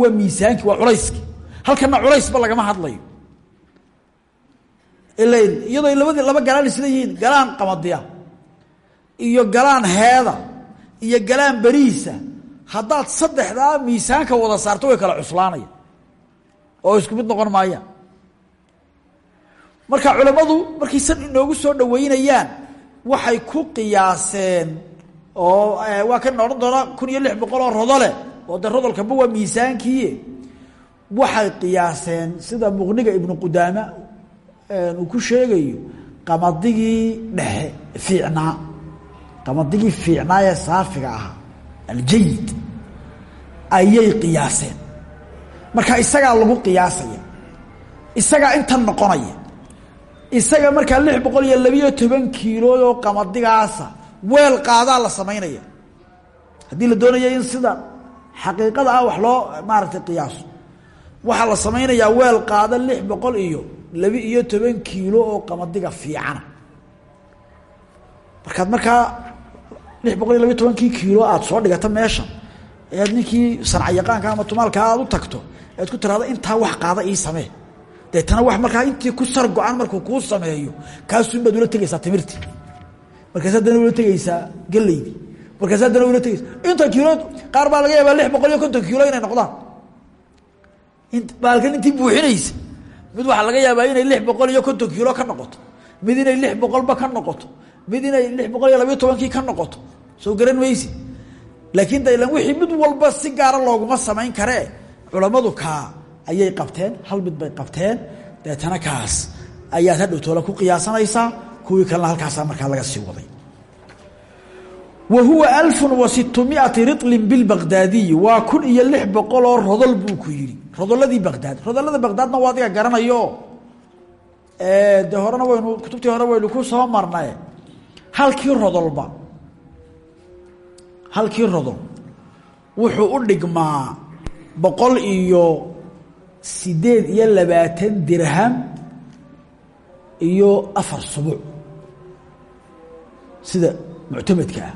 waa miisaankii waa culayskii halkana culaysba lagama hadlayo. Ilayn iyadoo labadii laba galaan isla galaan qamadiya iyo galaan heeda iyo galaan beriisa haddaad saddexdaa miisaanka wada saarto way kala cuslaanaya. Oo isku mid noqon maayaan marka culammadu markay san inoogu soo dhaweynayaan waxay ku qiyaaseen oo waa kan odhan doona kun iyo lix boqol oo rodole oo de rodolkaba waa miisaankii. Waxay qiyaaseen sida muqniga ibnu qudaama uu ku sheegayo qamadigii dhexe fiicnaa qamadigii fiicnaa ee saafiga ahaa aljayid ayay qiyaaseen. Marka isagaa lagu qiyaasaya isagaa intan noqonaya isaga markaa lix boqol iyo labiyo toban kiilood oo qamadigaasa weel qaadaa la samaynaya. Haddii la doonaya in sida xaqiiqada ah wax loo maaragtay qiyaaso waxaa la samaynayaa weel qaada lix boqol iyo labi iyo toban kiilo oo qamadiga fiicana. Markaad markaa lix boqol iyo labiyo tobankii kiilo aada soo dhigata meesha ead ninkii sanca yaqaanka ama tumaalka aad u tagto ead ku tiraahdo intaa wax qaada ii samee deetana wax markaa intii ku sar go-an markuu kuu sameeyo kaasun baad ula tegaysaa timirtii. Markaas haddana ula tegaysaa gelaydii markaas haddana ula tegaysa inta kiilood qaar baa laga yaabaa lix boqol iyo konton kiilo inay noqdaan. Baalkan intii buuxinaysa mid waxaa laga yaabaa inay lix boqol kiilo ka noqoto. Mid inay lix boqolba ka noqoto. Mid inay lix boqol iyo labayo tobankii ka noqoto. Soo garan maysi laakiin da ilan wixii mid walba si gaara looguma samayn karee culammadu kaa ayay qabteen hal mid bay qabteen. Deetana kaas ayaad hadhow toola ku qiyaasanaysaa kuwii kalena halkaasaa markaa laga sii waday. Wa huwa alfu wa sitmiati riطlin bilbaqdaadiyi waa kun iyo lix boqoloo rodol buu ku yidhi. Rodoladii baqdaad rodolada baqdaadna waa adiga garanayo. De horena waynu kutubtii hore waynu ku soo marnay. Halkii halkii rodol wuxuu u dhigmaa boqol iyo sideed iyo labaatan dirham iyo afar subuc sida muctamadka ah.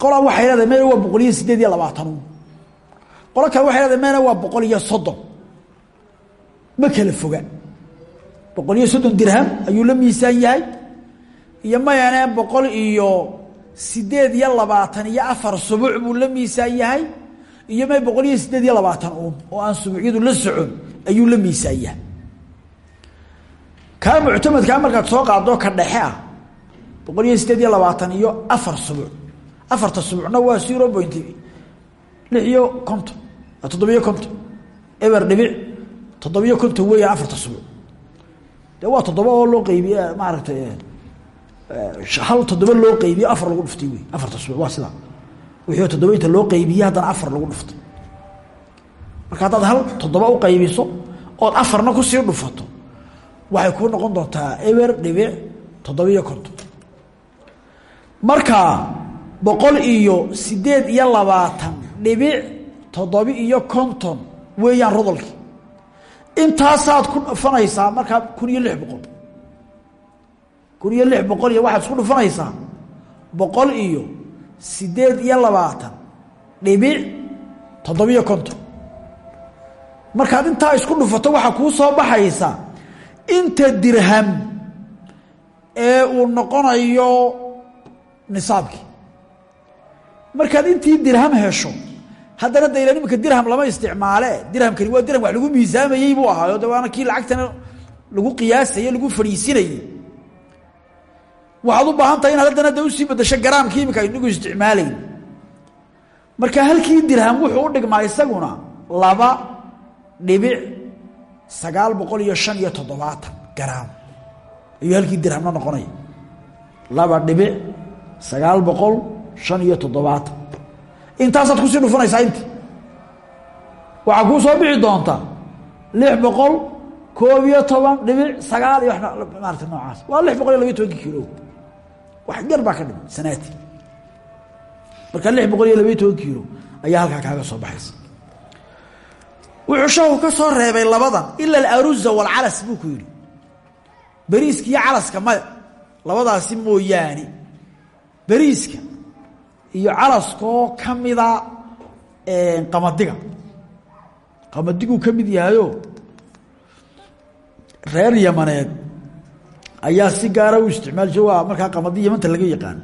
Qolaa waxay leedahay mena waa boqol iyo sideed iyo labaatan. Qolo kale waxay leedahay mena waa boqol iyo soddon. Ma kala foga. Boqol iyo soddon dirham ayuu la miisaan yahay. Iyo mayane boqol iyo iyo labaatan iyo buu la miisaan yahay iyo may boqol iyo sideed iyo labaatan uun oo aan subuucyadu la socon ayuu la miisaan yahay kaa muctamadkaa markaad soo qaado ka dhexe ah boqol iyo sideed iyo labaatan iyo afar subuc afarta subucna waa zero point lix iyo konton toddobiyo konton eber dhibic toddobiyo konton weeyaan afarta subuc de waa toddoba oo loo qeybiye maaragtay hal toddoba loo qeybiyo afar lagu dhuftay wey afarta subuc waa sidaa wixii toddoba loo qeybiye haddana afar lagu dhuftay marka haddaad hal toddoba u qaybiso ood afarna ku sii dhufato waxay kuu noqon doontaa eber dhibic toddobiyo konton. Marka boqol iyo sideed iyo labaatan dhibic toddobi iyo konton weeyaan rodolkii intaasaad ku dhufanaysaa markaa kun iyo lix boqol. Kun iyo lix boqol iyo waxaad isku dhufanaysaa boqol iyo sideed iyo labaatan. Dhibic toddobiyo konton. Markaad intaa isku dhufato waxaa kuu soo baxaysa inta dirham ee uu noqonayo nisaabkii markaad intii dirham hesho haddana de ilan imika dirham lama isticmaale. Dirhamkani waa dirham wax lagu miisaamayey buu ahaayo. De waana kii lacagtana lagu qiyaasaye lagu fadhiisinayey waxaad u baahan tahay inaad haddana de u sii bedasho garaamkii imika inagu isticmaalayn. Marka halkii dirham wuxuu u dhigmaa isaguna laba dhibic sagaal boqol iyo shan iyo toddobaatan garaam. Ayuu halkii dirhamna noqonaya. Laba dhibic sagaal boqol shan iyo toddobaatan. Intaasaad ku sii dhufanaysaa inti waxaa kuu soo bixi doontaa lix boqol koob toban dhibic sagaal iyo maarata noocaas. Waa lix boqol iyo labiyo tobankii kilo wax yar baa ka dhiman sanaati. Marka lix boqol iyo labiyo toban kiilo ayaa halkaa kaaga soo baxaysa. Wuxuu shahu ka soo reebay labadan ila alaruza walcalas buu ku yidhi. Beriiska iyo calaska maya labadaasi mooyaane. Beriiska iyo calaskoo ka mida qamadiga. Qamadiguu ka mid yahayo reer yamaneed ayaa si gaara u isticmaal jira waa markaa qamadi yamanta laga yaqaan.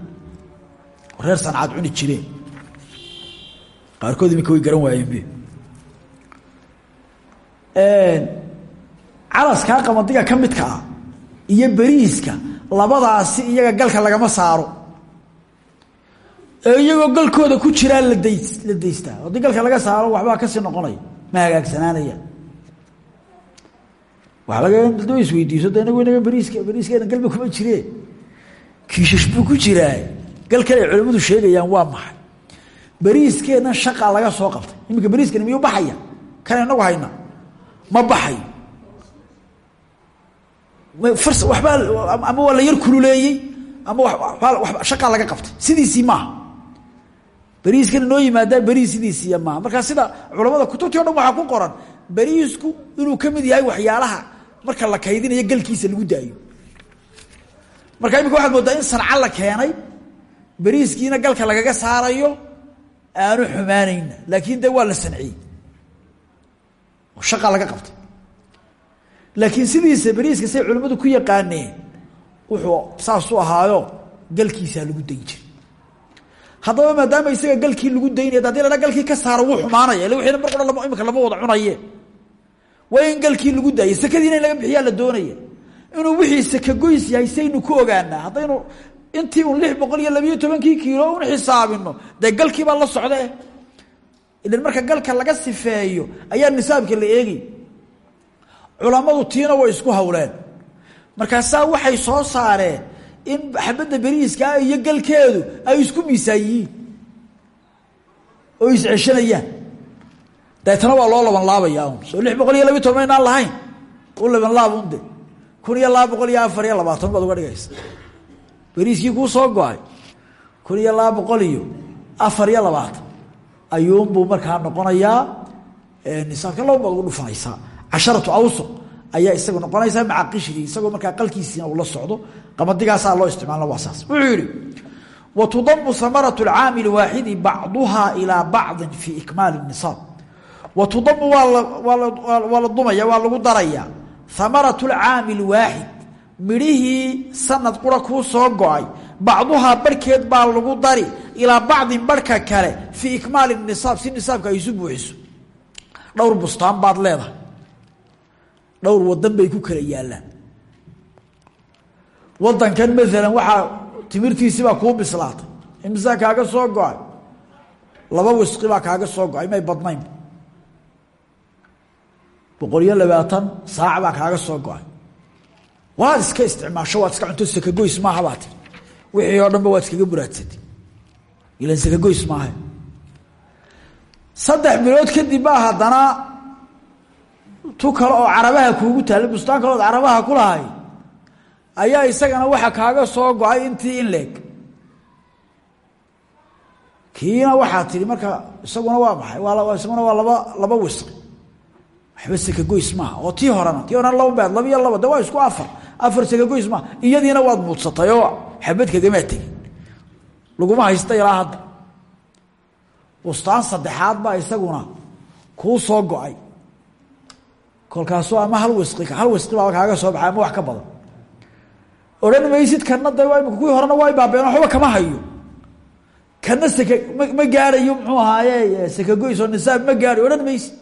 Reer sancaad cuni jireen. Qaarkood iminka way garan waayeenbe calaskaa qamadiga ka midka ah iyo beriiska labadaasi iyaga galka lagama saaro. Ee iyagoo galkooda ku jiraa la days la daystaa. Haddii galka laga saaro waxbaa ka sii noqonaya. Ma hagaagsanaanaya waxaa laga isweydiiso de inagu inaga beriiska beriiskeena galba kuma jiree. Kiishash buu ku jiraa galkan ay culimmadu sheegayaan waa maxay. Beriiskeena shaqaa laga soo qabtay. Iminka beriiskani miyuu baxaya? Kan inagu hayna. Ma baxayo wabaa ama waa la yar kululeeyey ama shaqaa laga qabtay. Sidiisii maaha beriiskan inoo yimaadaa beriis sidiisiiya maaha markaa sida culamada kutubtii o dhan waxaa ku qoran beriisku inuu ka mid yahay waxyaalaha marka la kaydinayo galkiisa lagu daayo. Marka imika waxaad moodaa in sanca la keenay beriiskiina galka lagaga saarayo aanu xumaanayna laakiin de waa la sanciyey. Shaqaa laga qabtay. Laakiin sidiisa beriiska say culimmadu ku yaqaaneen wuxuu saasuu ahaayo galkiisaa lagu dayn jiray. Haddaba isaga galkii lagu daynaya haddii la galkii ka saaro wuu xumaanaya illa wiina mar lama imika lama wada cunaye waa in galkii lagu daayay. Sakadiina in laga bixiyaa la doonaya inuu wixii sakagoys yahay saynu ku ogaanaa. Haddaynu intii un lix boqol iyo labiyo tobankii kiilo un xisaabino dee galkii baa la socdee ilan marka galka laga sifeeyo ayaa nisaabka la eegay. Culamadu tiina way isku hawleen. Markaasaa waxay soo saareen in xabadda beriiskaa iyo galkeedu ay isku miisaan yihiin oo isceshanayaan deetana waa loo laban laabayaa un soo lix boqol iyo lahayn. U laban laab un de. Kun iyo laba boqol iyo afar iyo labaatan baad uga dhigaysa. Beriiskii kuu soo go'ay. Kun iyo laba boqol iyo afar iyo labaatan. Ayuunbuu markaa noqonayaa nisaabka ugu dhufanaysaa. Casharatu awsuq ayaa isagu noqonaysaa maca isagoo markaa qalkiisiina uu la socdo. Qamadigaasaa loo isticmaalna waa saas. Wuxuu yihi wa tudamu hamaratu alcaamili waaxidi bacduhaa ilaa bacdin fii wa tudamu waa la dumaya waa lagu darayaa hamaratu lcaamil waaxid midhihii sanad qura kuu soo go'ay. Bacduhaa barhkeed baa lagu dari ilaa bacdin barhka kale fii ikmaali nisaab si nisaabka ay isu buuxiso. Dhowr bustaan baad leedahay. Dhowr wadan bay ku kala yaalaan wadankan maalan waxaa timirtiisibaa kuu bislaatay. Imsaa kaaga soo go'ay. Laba wisqi baa kaaga soo go'ay. May badnayn boqol iyo labaatan saac baa kaaga soo go'ay. Waad iska isticmaasho waad iska cunto sakagoys maaha baa tii wixii oo dhan ba waad iskaga buraadsatay ilan sakagoys maaha saddex bilood kadib baa haddana tu kale oo carabaha kuugu taalla bustaan carabaha ku lahay ayaa isagana waxa kaaga soo go'ay intii in leeg. Kiina waxaa tihi marka isaguna waa maxay? Waa isaguna waa laba laba wisqi waxba sakagoys maaha. Oo tii horena tii horena laba beed laba iyo laba de isku afar. Afar sakagoys maaha. Iyadiina waad muudsatay oo xabad kagamaa tegin laguma haysta ilaa hadda. Bustaan saddexaad baa isaguna kuu soo go'ay. Kolkaasu ama hal wisqi hal wisqi baaba kaaga soo baxay wax ka badan. Odhan maysid kana de waa horena waa baabeen waxba kama hayo. Kana saka ma gaarayo muxuu ahaaye sakagoys oo nisaab ma gaarayo odhan maysid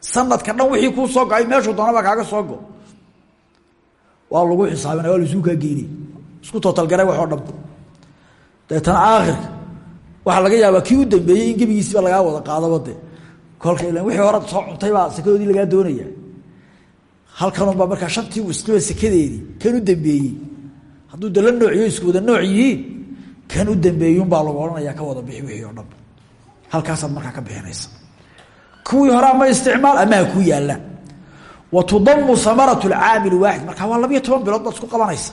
sanadka dhan wixii kuu soo go'ay doonaba kaaga soo go. Waa lagu xisaabinaya waa laisuu kaa geynay isku tootalgaray wax oo dhan deetana aakhirka waxaa laga yaabaa kii u dambeeyey in gebigiisiba lagaa wada qaadaba de kolka ilan wixii hore soo cuntay baa sakadoodii lagaa doonaya. Halkanunbaa markaa shantii wisqiba sakadeedii kan u dambeeyey. Hadduu dala noociyo isku wada nooc kan u dambeeyunbaa lagu odhanaya ka wada bixi wixii oo dhan. Halkaasaad markaa ka bixinaysa kuwii hore ama isticmaal ama ha ku yaallaan wa tudamu hamaratu lcaamil waaxid markaa waa labiyo toban bilood baad isku qabanaysa.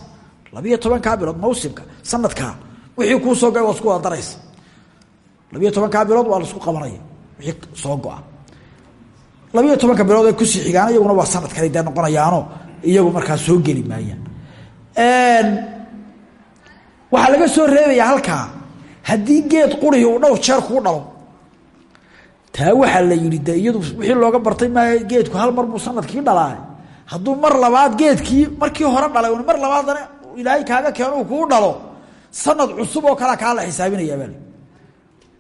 Labiyo tobankaa bilood mawsimka sanadkaa wixii kuu soo go'ay waad isku wada daraysa labiyo tobankaa bilood waa la isku qabanaya. Wixii soo go-a. Labiyo tobanka bilood ay ku sii xigaan waxaa laga soo reebayaa halkaa. Haddii geed qurihii uu jeer kuu dhalo taa waxaa la yidhi de iyadu wixii looga bartay maay geedku hal mar buu sannadkii dhalaa hadduu mar labaad geedkii markii hore dhalay un mar labaadana ilaahay kaaga keeno uu kuu dhalo sanad cusub oo kalea kaa la xisaabinayaa bal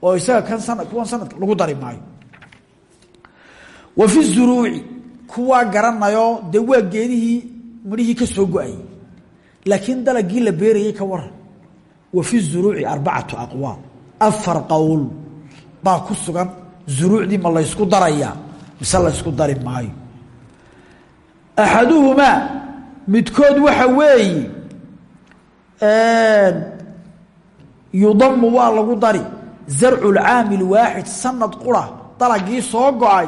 oo isaga kan sanad kuwan sanadka lagu dari maayo. Wa fi zuruuci kuwaa garanayo dee waa geedihii ka soo go'ayay dalagii la beerayay ka waran. Wa fi zuruuci arbacatu aqwaal afar qowl baa ku sugan zuruucdii ma laysku darayaa mise laysku dari maayo. Axaduhumaa midkood waxa weeye yudamu waa lagu dari. Zarcu lcaamil waaxid sanad qura dalagii soo go'ay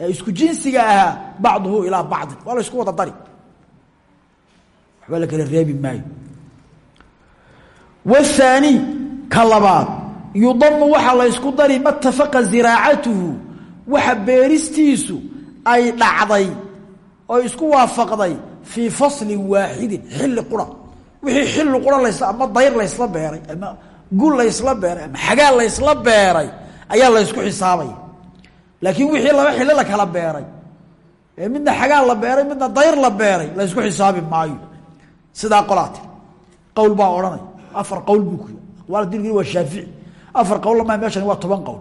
ee isku jinsiga ahaa bacduhu ilaa bacdin. Waa la ysku wada dari. Waxba la kala reebi maayo. Wthaani ka labaad yudamu waxaa la ysku dari matafaqa ziraacatuhu waxa beeristiisu ay dhacday oo isku waafaqday fii faslin waaxidin xilli qura. Wixii xilli qura las ama dayr laysla beeray ama gul laysla beeray ama xagaal laysla beeray ayaa laysku xisaabaya laakiin wixii laba xilli la kala beeray ee midna xagaal la beeray midna dayr la beeray laysku xisaabi maayo. Sidaa qolaati qowl baa odhanay. Afar qowl buu ku aqwaal dilgii waa shaafici afar qowl maa meeshani waa toban qowl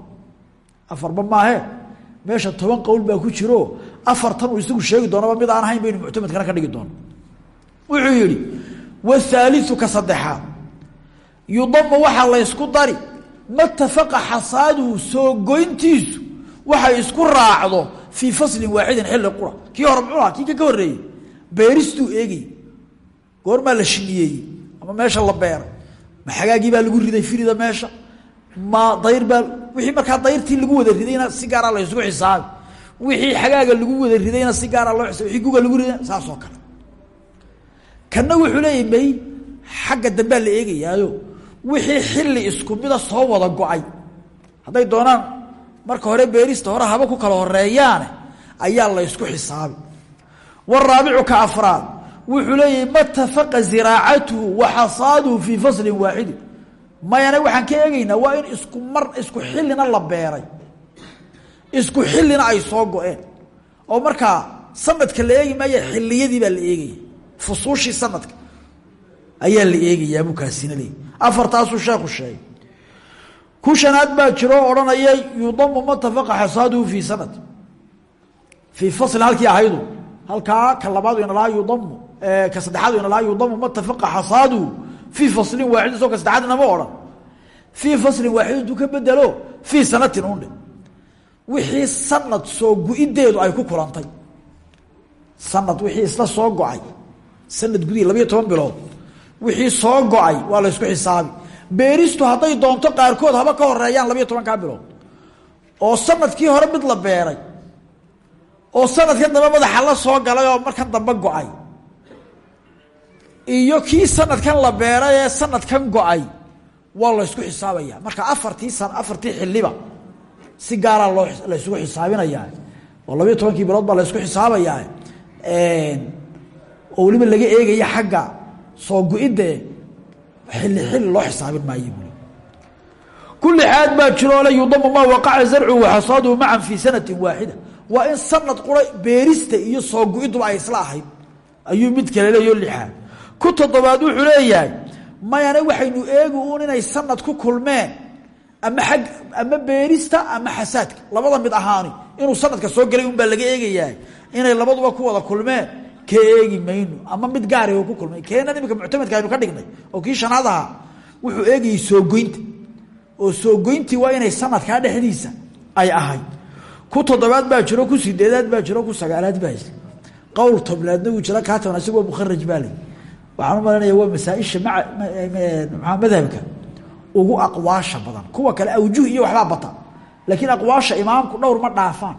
afarba maahe meesha toban qowl baa ku jiro. Afartan uu isagu sheegi doonaba mid aan ahayn baynu muctamadkana ka dhigi doono. Wuxuu yihi wthaaliu ka saddexaad yudamu waxaa laysku dari matafaqa xasaaduhu soo goyntiisu waxay isku raacdo fii faslin waaxidin xilli qura. Kii hore muxuu aha kii ka ka horreeyey? Beeristuu eegay goormaa la shiniyeeyey ama meesha la beeray? Ma xagaagii baa lagu riday firida meesha ma dayr baa wixii markaa dayrtii lagu wada ridayna si gaara la ysgu xisaabi wixii xagaaga lagu wada ridayna si gaara loo xisaabi wixii guga lagu ridayna saasoo kale. Kana wuxuu leeyahy xagga dambea la eegayaayo wixii xilli isku mida soo wada go'ay. Hadday doonaan marka hore beerista hore haba ku kala horeeyaane ayaa la ysku xisaabi waraabicu ka afraad wuxuu leeyahy matafaqa ziraacatuhu wa xasaaduhu fii faslin waaxidin mayana waxaan ka eegaynaa waa in isku mar isku xillina la beeray. Isku xillina ay soo go-een. Oo markaa sanadka la eegi maayo xiliyadii baa la eegaya fusuushii sanadka ayaa la eegayaa buu kaasina leeyay sheekhu sheegay. Ku baa jiroo odhanaya yudamu matafaqa xasaaduhu fii sanad. Fii fasli halkii ahaydu. Halkaa ka labaadu ina lahaa yudamu ka saddexaadu ina lahaa yudamu matafaqa xasaaduhu fii faslin waaxid isoo ka saddexaad inama odhan fii faslin waaxid intuu ka bedelo fii sanatin undhe wixii sanad soo gu-ideedu ay ku kulantay sanad wixii isla soo go'ay sanad gudihii labiyo toban bilood wixii soo go'ay waa la ysku xisaabi beeristu hadday doonto qaarkood haba ka horeeyaan labiyo tobankaa bilood oo sannadkii hore mid la beeray oo sanadkan dambe madaxa la soo galay markan dambe go'ay iyo kii sanadkan la beeray ee sanadkan go'ay waa la ysku xisaabaya. Marka afartii san afartii xiliba si gaaraa loo la ysugu xisaabinayaa oo labiyo tobankii bilood baa la ysku xisaabayaa oo weliba laga eegaya xagga soo gu-idde xilli xilli loo xisaabin maayo buli. Kulli xaad baa jiroo le yudamu maa waqaca zarcuhu waxasaaduhu macan fii sanatin waaxida waa in sanad qura beerista iyo soo gu-idduba ay isla ahayd. Ayuu mid kale ku toddobaad wuxuu leeyahay mayane waxaynu eegi uun inay sanad ku kulmeen ama ag ama beerista ama xasaadka. Labada mid ahaani inuu sanadka soo galay un baa laga eegayaa. Inay labaduba ku wada kulmeen ka eegi mayno. Ama mid gaari ku kulmay keenan imika muctamadka aynu ka dhignay oo kii shanaad ahaa wuxuu eegayay soogoynta oo soogoyntii waa inay sanadkaa dhexdiisa ay ahayd. Ku toddobaad baa jiro ku sideedaad baa jiro ku sagaalaad baa jiro qowl tobnaadna wuu jira kaa toban isagoo mukharaj baa lay waxaan u malanaya waa masaaisha maa maa madhabka ugu aqwaasha badan. Kuwa kale awjuh iyo waxbaa bata. Laakiin aqwaasha imaamku dhowr ma dhaafaan.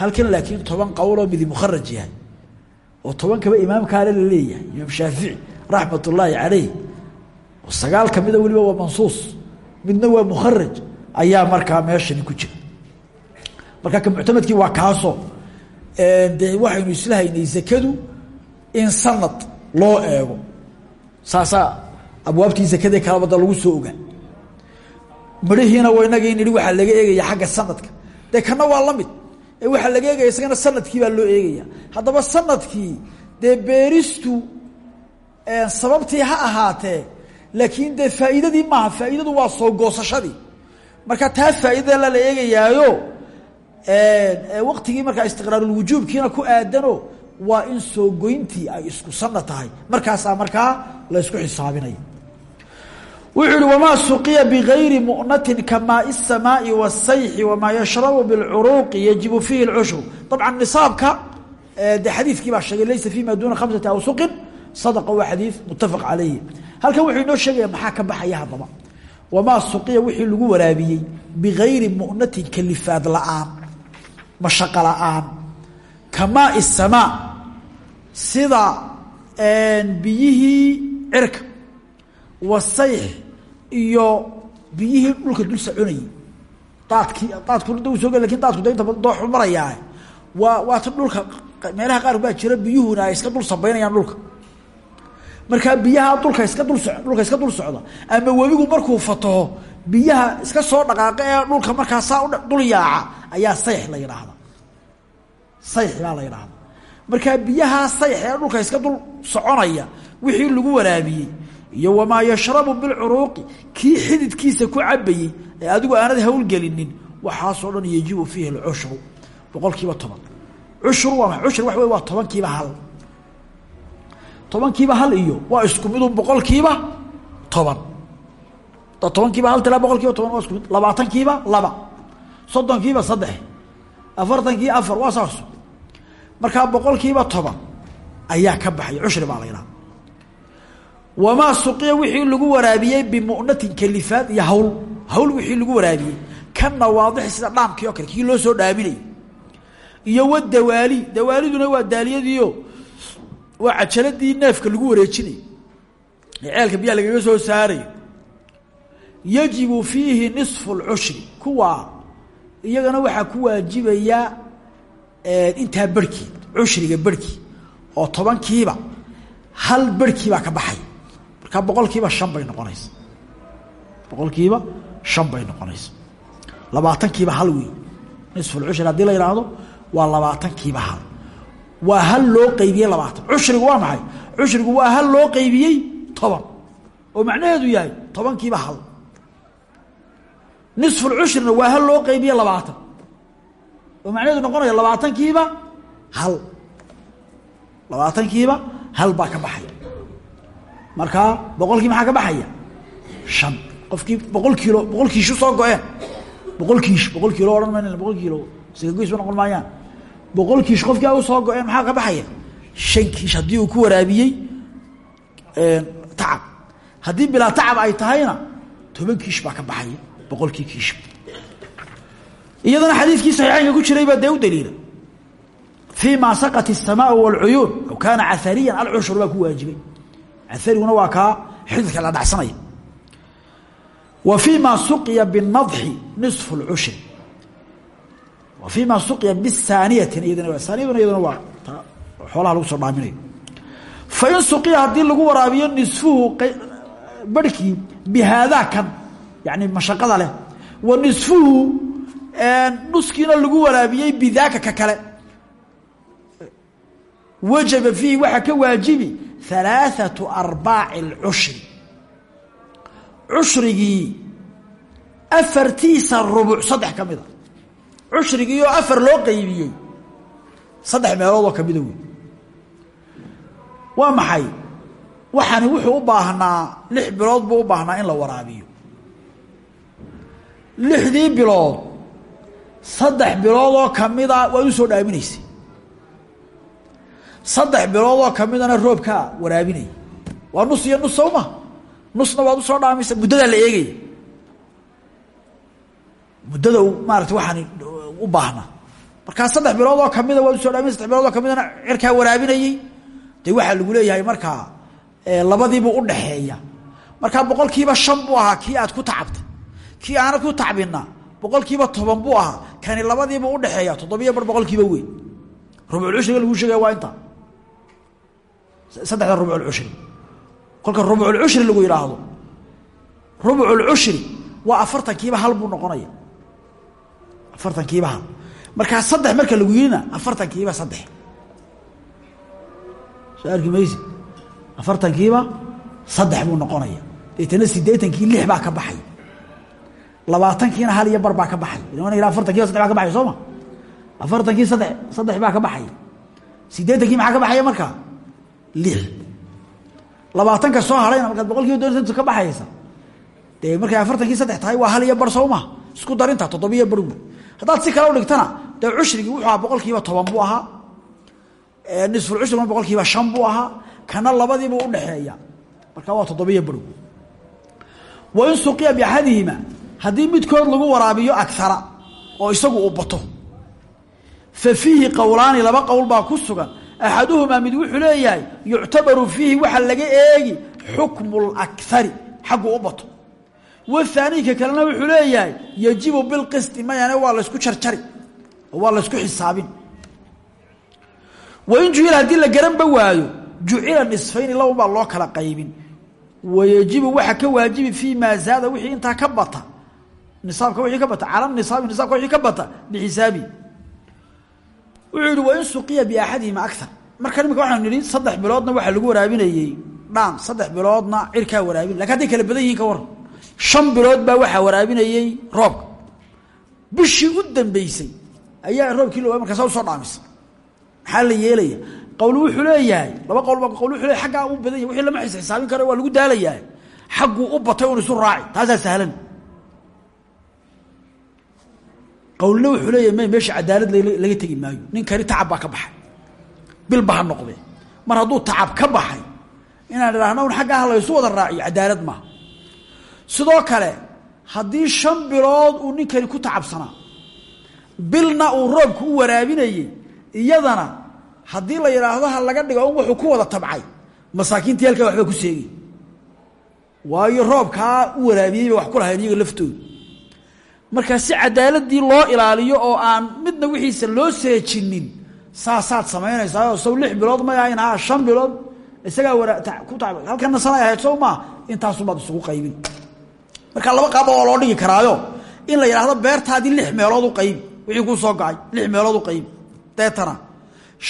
Halkan laakiin toban qowloo midi mukharaj yahay. Oo tobankaba imaamkaale la leeyahay. Imaam shaafici raxmat ullaahi caleyh sagaal kamida weliba waa mansuus. Midna waa mukharaj ayaa markaa meeshani ku jira. Marka ka muctamadkii waa kaaso dee waxaynu isla zakadu in sanad loo eego saasaa abwaabtii zakadee kalabada lagu soo ogaa. Midhihiina waa inagii nidhi waxaa laga eegaya xagga sanadka. Dee kana waa la mid. Ee waxaa laga eegaya isagana sannadkii baa loo eegaya. Haddaba sannadkii dee beeristu sababtii ha ahaatee laakiin dee faa'iidadii maaha faa'iidadu waa soo goosashadii. Marka taa faa'iidada la la eegayaayo waqtigii markaa istiqraarulwujuubkiina ku aadano waa in soo goyntii ay isku sanad tahay markaasaa markaa la ysku xisaabinaya wuxuu ihi wamaa suqiya bigayri mu'natin kamaai الsamaai wالsayxi wamaa yashrabu biاlcuruuqi yajibu fiihi اlcushru dabcan nisaabka de xadiidkii baa sheegay laysa fima duna khamsati awsuqin sadaqa waa xadiid mutafaq calayhi halkan wuxuu inoo sheegaya maxaa ka baxaya haddaba wamaa suqiya wixii lagu waraabiyey bigayri mu'natin kalifaad la-aan mashaqo la-aan kamaai الsamaa sida biyihii cirka wasayx iyo biyihii dhulka dul soconayey daadkii daadku da soo gel laakiin daadku da inta dooxu marayaa waa waata meelaha qaar baa jira biyuhuna ay iska dul sabaynayaan dhulka. Markaa biyaha dulka iska dul so dhulka iska dul socda ama webigu markuu fataho biyaha iska soo dhaqaaqa ee dhulka markaa dul yaaca ayaa sayx la yidhaahda sayx baa la yidhaahda markaa biyahaa sayx dhulka iska dul soconaya wixii lagu waraabiyey iyo wamaa yashrabu bilcuruuqi kii xididkiisa ku cabayey ee adigu aanad hawlgelinin waxaasoo dhan yajibu fiihi lcushru boqol kiiba toban. Cushur waa ma cushur waxa wey waa tobankiiba hal. Tobankiiba hal iyo waa isku midun boqolkiiba toban. Tobankiiba hal tilaa boqol kiiba toban waa isku mid labaatankiiba laba. Soddonkiiba saddex. Afartankii afar waa saas markaa boqolkiiba toban ayaa ka baxaya cushri baa la yidhaha. Wamaa suqiya wixii lagu waraabiyey bimu'natin kalifaad iyo hawl. Hawl wixii lagu waraabiyey. Kana waadix sida dhaamkii oo kale kii loo soo dhaaminay iyo wadawaali dawaaliduna waa daaliyadiio waa cajaladii neefka lagu wareejinayo ee ceelka biyaha lagaga soo saarayo yajibu fiihi nisfu lcushri kuwa iyagana waxaa ku waajibaya intaa berhkeed cushriga berhkii oo tobankiiba hal berhkii baa ka baxay. Markaa boqolkiiba shan bay noqonaysa. Boqolkiiba shan bay noqonaysa. Labaatankiiba hal wey nisfulcushri haddii la yidhaahdo waa labaatankiiba hal. Waa hal loo qaybiyey labaatan. Cushrigu waa maxay? Cushrigu waa hal loo qaybiyey toban. Oo macnaheedu yahay tobankiiba hal. Nisfulcushrina waa hal loo qaybiye labaatan oo macnaheedu noqonaya labaatankiiba hal labaatankiiba hal baa ka baxaya. Markaa boqolkii maxaa ka baxaya? Shan. Qofkii boqol kiilo boqol kiishu soo go-een. Boqol kiish boqol kiilo odhan mayna boqol kiilo sagagoys ba noqon maayaan. Boqol kiish qofkii u soo go-een maxaa ka baxaya? Shan kiish haddii uu ku waraabiyey tacab. Haddii bilaa tacab ay tahayna toban kiish baa ka baxaya boqolkii kiish iyadana xadiidkii saxiixaynka ku jiray baa dee u daliila fii ma saqat الsamaau wاlcuyuun aw kaana caariyan alcushur baa ku waajibay caariguna waa kaa xididka la dhacsanaya wa fii ma suqya biالnadxi niصfu اlcushri wa fii ma suqya bisaaniyatin iyadana saaniyaduna iyaduna waa xoolaha lagu soo dhaaminayo fain suqiya haddii lagu waraabiyo nisfuhu barhkii bihaadaa kan yani mashaqada leh wa nisfuhu nuskiina lagu waraabiyey bidaaka ka kale. Wajaba fiihi waxaa ka waajibi halaaثatu arbaaci اlcushri cushrigii afartiisa rubuc saddex ka mida cushrigii oo afar loo qaybiyey saddex meeloodoo ka mida wey waa maxay? Waxani wuxuu u baahnaa lix bilood buu baahnaa in la waraabiyo. Lixdii bilood saddex biloodoo kamida waad u soo dhaaminaysay. Saddex biloodoo kamidana roobkaa waraabinaya waa nus iyo nus sawma. Nusna waad u soo dhaamaysa muddadaa la eegaya muddada maarata waxaani u baahnaa markaa saddex biloodoo kamida waad u soo dhaaminay saddex biloodoo kamidana cirkaa waraabinayey dee waxaa lagu leeyahay markaa labadiibuu udhaxeeya markaa boqolkiiba shan buu ahaa kii aad ku tacabtay. Kii aanad ku tacbina boqolkiiba toban buu ahaa. Kani labadiibuu udhaxeeya toddobiyo bar boqolkiiba weyn. Rubculcushriga lagu sheegaya waa inta. Saddexda rubculcushri kolka rubculcushri lagu yidhaahdo rubculcushri waa afartankiiba hal buu noqonaya. Afartankiiba hal. Markaa saddex marka lagu yidhina afartankiiba saddex. Soo arki maysi afartankiiba saddex buu noqonaya. Deetana siddeetankii lix baa ka baxay labaatankiina hal iyo bar baa ka baxay. Afartankiiba saddex baa ka baxay soo ma? Afartankii saddex saddex baa ka baxay. Siddeetankii maxaa ka baxaya markaa lix. Labaatanka soo harayna markaad boqol kiiba doonaysa ka baxaysa. Dee markay afartankii saddex tahay waa hal iyo bar soo ma? Isku darinta toddobiyo bar haddaad si kale u dhigtana dee cushrigii wuxuu ahaa boqol kiiba toban buu ahaa. Nisfulcushriguna boqol kiiba shan buu ahaa. Kana labadiibuu udhaxeeya marka waa toddobiyo bar wey wain suqiya biaxadihima haddii midkood lagu waraabiyo agara oo isagu uu bato. Fa fiihi qowlaani laba qowl baa ku sugan. Axaduhumaa mid wuxuu leeyahay yuctabaru fiihi waxaa laga eegi xukmu اlakari xaggu u bato. Wahaanii ka kalena wuxuu leeyahay yajibu bilqisti mayane waa laysku jarjari oo waa laysku xisaabin. Wain juhila haddii la garanba waayo jucila nisfayni laba baa loo kala qaybin. Wayajibu waxa ka waajibi fii maa zaada wixii intaa ka bata nisaabka wixii ka bata cala nisaabi nisaabka wixii ka bata bixisaabi wuxuu yihi wain suqiya biaxadihima akar marka imika waxaanu nihi saddex biloodna waxaa lagu waraabinayey. Dhaan saddex biloodna cirkaa waraabin. Lakin hadday kala badan ka waran shan bilood baa waxaa waraabinayey roobka. Bishii u dambeysay ayaa roobkii la markaasa u soo dhaamisa. Maxaa la yeelaya? Qowl wuxuu leeyahay laba qowlba qowl wuxuu leeyahay xaggaa u badan yahy wixii lama xisaabin karo waa lagu daalayahay. Xagguu u batay un isu raaci taasaa sahlan qowlna wuxuu may meesha cadaalad laga tegi maayo. Nin kani tacab baa ka baxay. Bilba ha noqdee mar hadduu tacab ka baxay inaan idhaahno un xaggaa ha laysu wada raaciyo cadaalad maaha. Sidoo kale haddii shan bilood uu ninkani ku tacabsanaa bilna uu roobku u waraabinayey iyadana haddii la yidhaahdo ha laga dhigo un wuxuu ku wada tabcay. Masaakiintii halkaa waxba ku seegi. Waayo roobkaa u waraabiyey ba wax ku lahayn iyaga laftooda markaa si cadaaladii loo ilaaliyo oo aan midna wixiisa loo seejinin saasaad samaynaysaa saw lix bilood may ahayn ha shan bilood isagaa ku ta halkana sanay ahayd sow maa intaasubaad isugu qaybin. Marka laba qaaba waa loo dhigi karaayo in la yidhaahdo beertaadii lix meelood u qaybi wixii kuu soo gacay lix meelood u qaybi deetana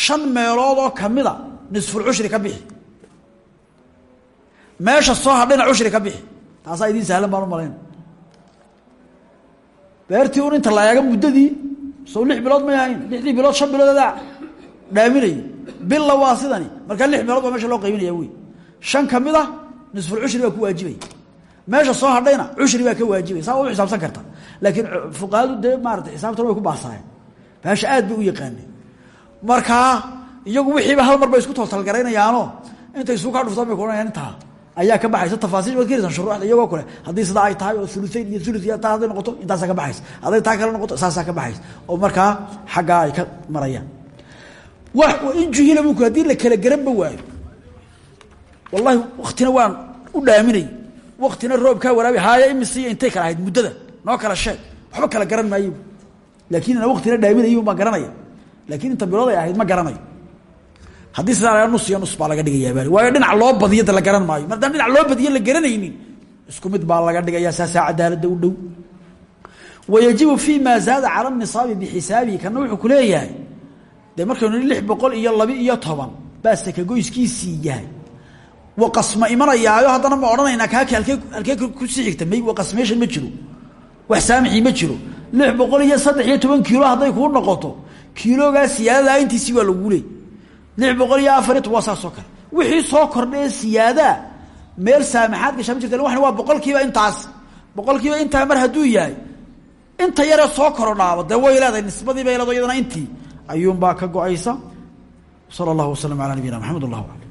shan meelood oo kamida nisfulcushri ka bixi. Meesha soo hadhayna cushri ka bixi. Taasaa idiin sahlan baan u malayn beertii un inta la eego muddadii sow lix bilood may ahayn lixdii bilood shan bilood adaa dhaaminayay billa waa sidani lix meelood baa meesha loo qaybinaya wey shan ka mid a nisfulcushri baa ku waajibaya meesha soo hadhayna cushri baa ka waajibaya saa u xisaabsan karta. Laakiin fuqahadu dee maarata xisaabtana ku baasaayeen meesha aad bay u yaqaaneen. Iyagu wixiiba hal mar bay isku toltalgaraynayaano intay isuu kaa dhuftaan bay kuohanayaan intaa ayaa ka baxaysa tafaasiil waad ka heleysaa shuruuxda iyagoo kale haddii sidaa ay tahay oo uluayn iyo ulu taa hadday noqoto intaasaa ka baxaysa. Hadday taa kale noqoto saasaa ka baxaysa. Oo markaa xaggaa ay ka marayaan. In juhila minku haddii la kala garanba waayo wallahi waktina waan u dhaaminay. Waktina roobkaa waraabi haaya imisiiyo intay kala ahayd muddada noo kala sheeg. Waxba kala garan maayo. Laakiin ina waktina dhaaminayo baan garanaya. Laakiin inta bilood ay ahayd ma garanayo haddii sidaa nus iyo nus baa laga dhigayaa bal waayo dhinac loo badiyo de la garan maayo. Mar haddaan dhinac loo badiyo la garanaynin isku mid baa laga dhigayaa saasaa cadaaladda u dhow. Wayajibu fii maa zaada cala nisaabi bixisaabihi kana wuxuu ku leeyahay dee markaynu lix iyo labi iyo toban baa sakagoyskiisii yahay. Waqasma imanayaayo haddana ma odhanaynaa kaaki alkee halkee ku sii xigta may waqasmeeshan ma jiro. Wax saamixii ma jiro. Lix boqol iyo saddex iyo toban kiilo hadday kuu noqoto kiiloogaa siyaadadaa intiisii waa lagu leey lix boqol iyo afar iyo waa saasoo kale. Wixii soo kordhee siyaadaa meel saamaxaad gashaa ma jirta waxan waa boqol kiiba intaas. Boqol kiiba intaa mar hadduu yahay inta yaree soo korodhaaba dee way leedahay nisbadii bay leedo iyadana intii. Ayuunbaa ka go'aysa. Sala allahu wasalam ala nabiyina maxamed allah alam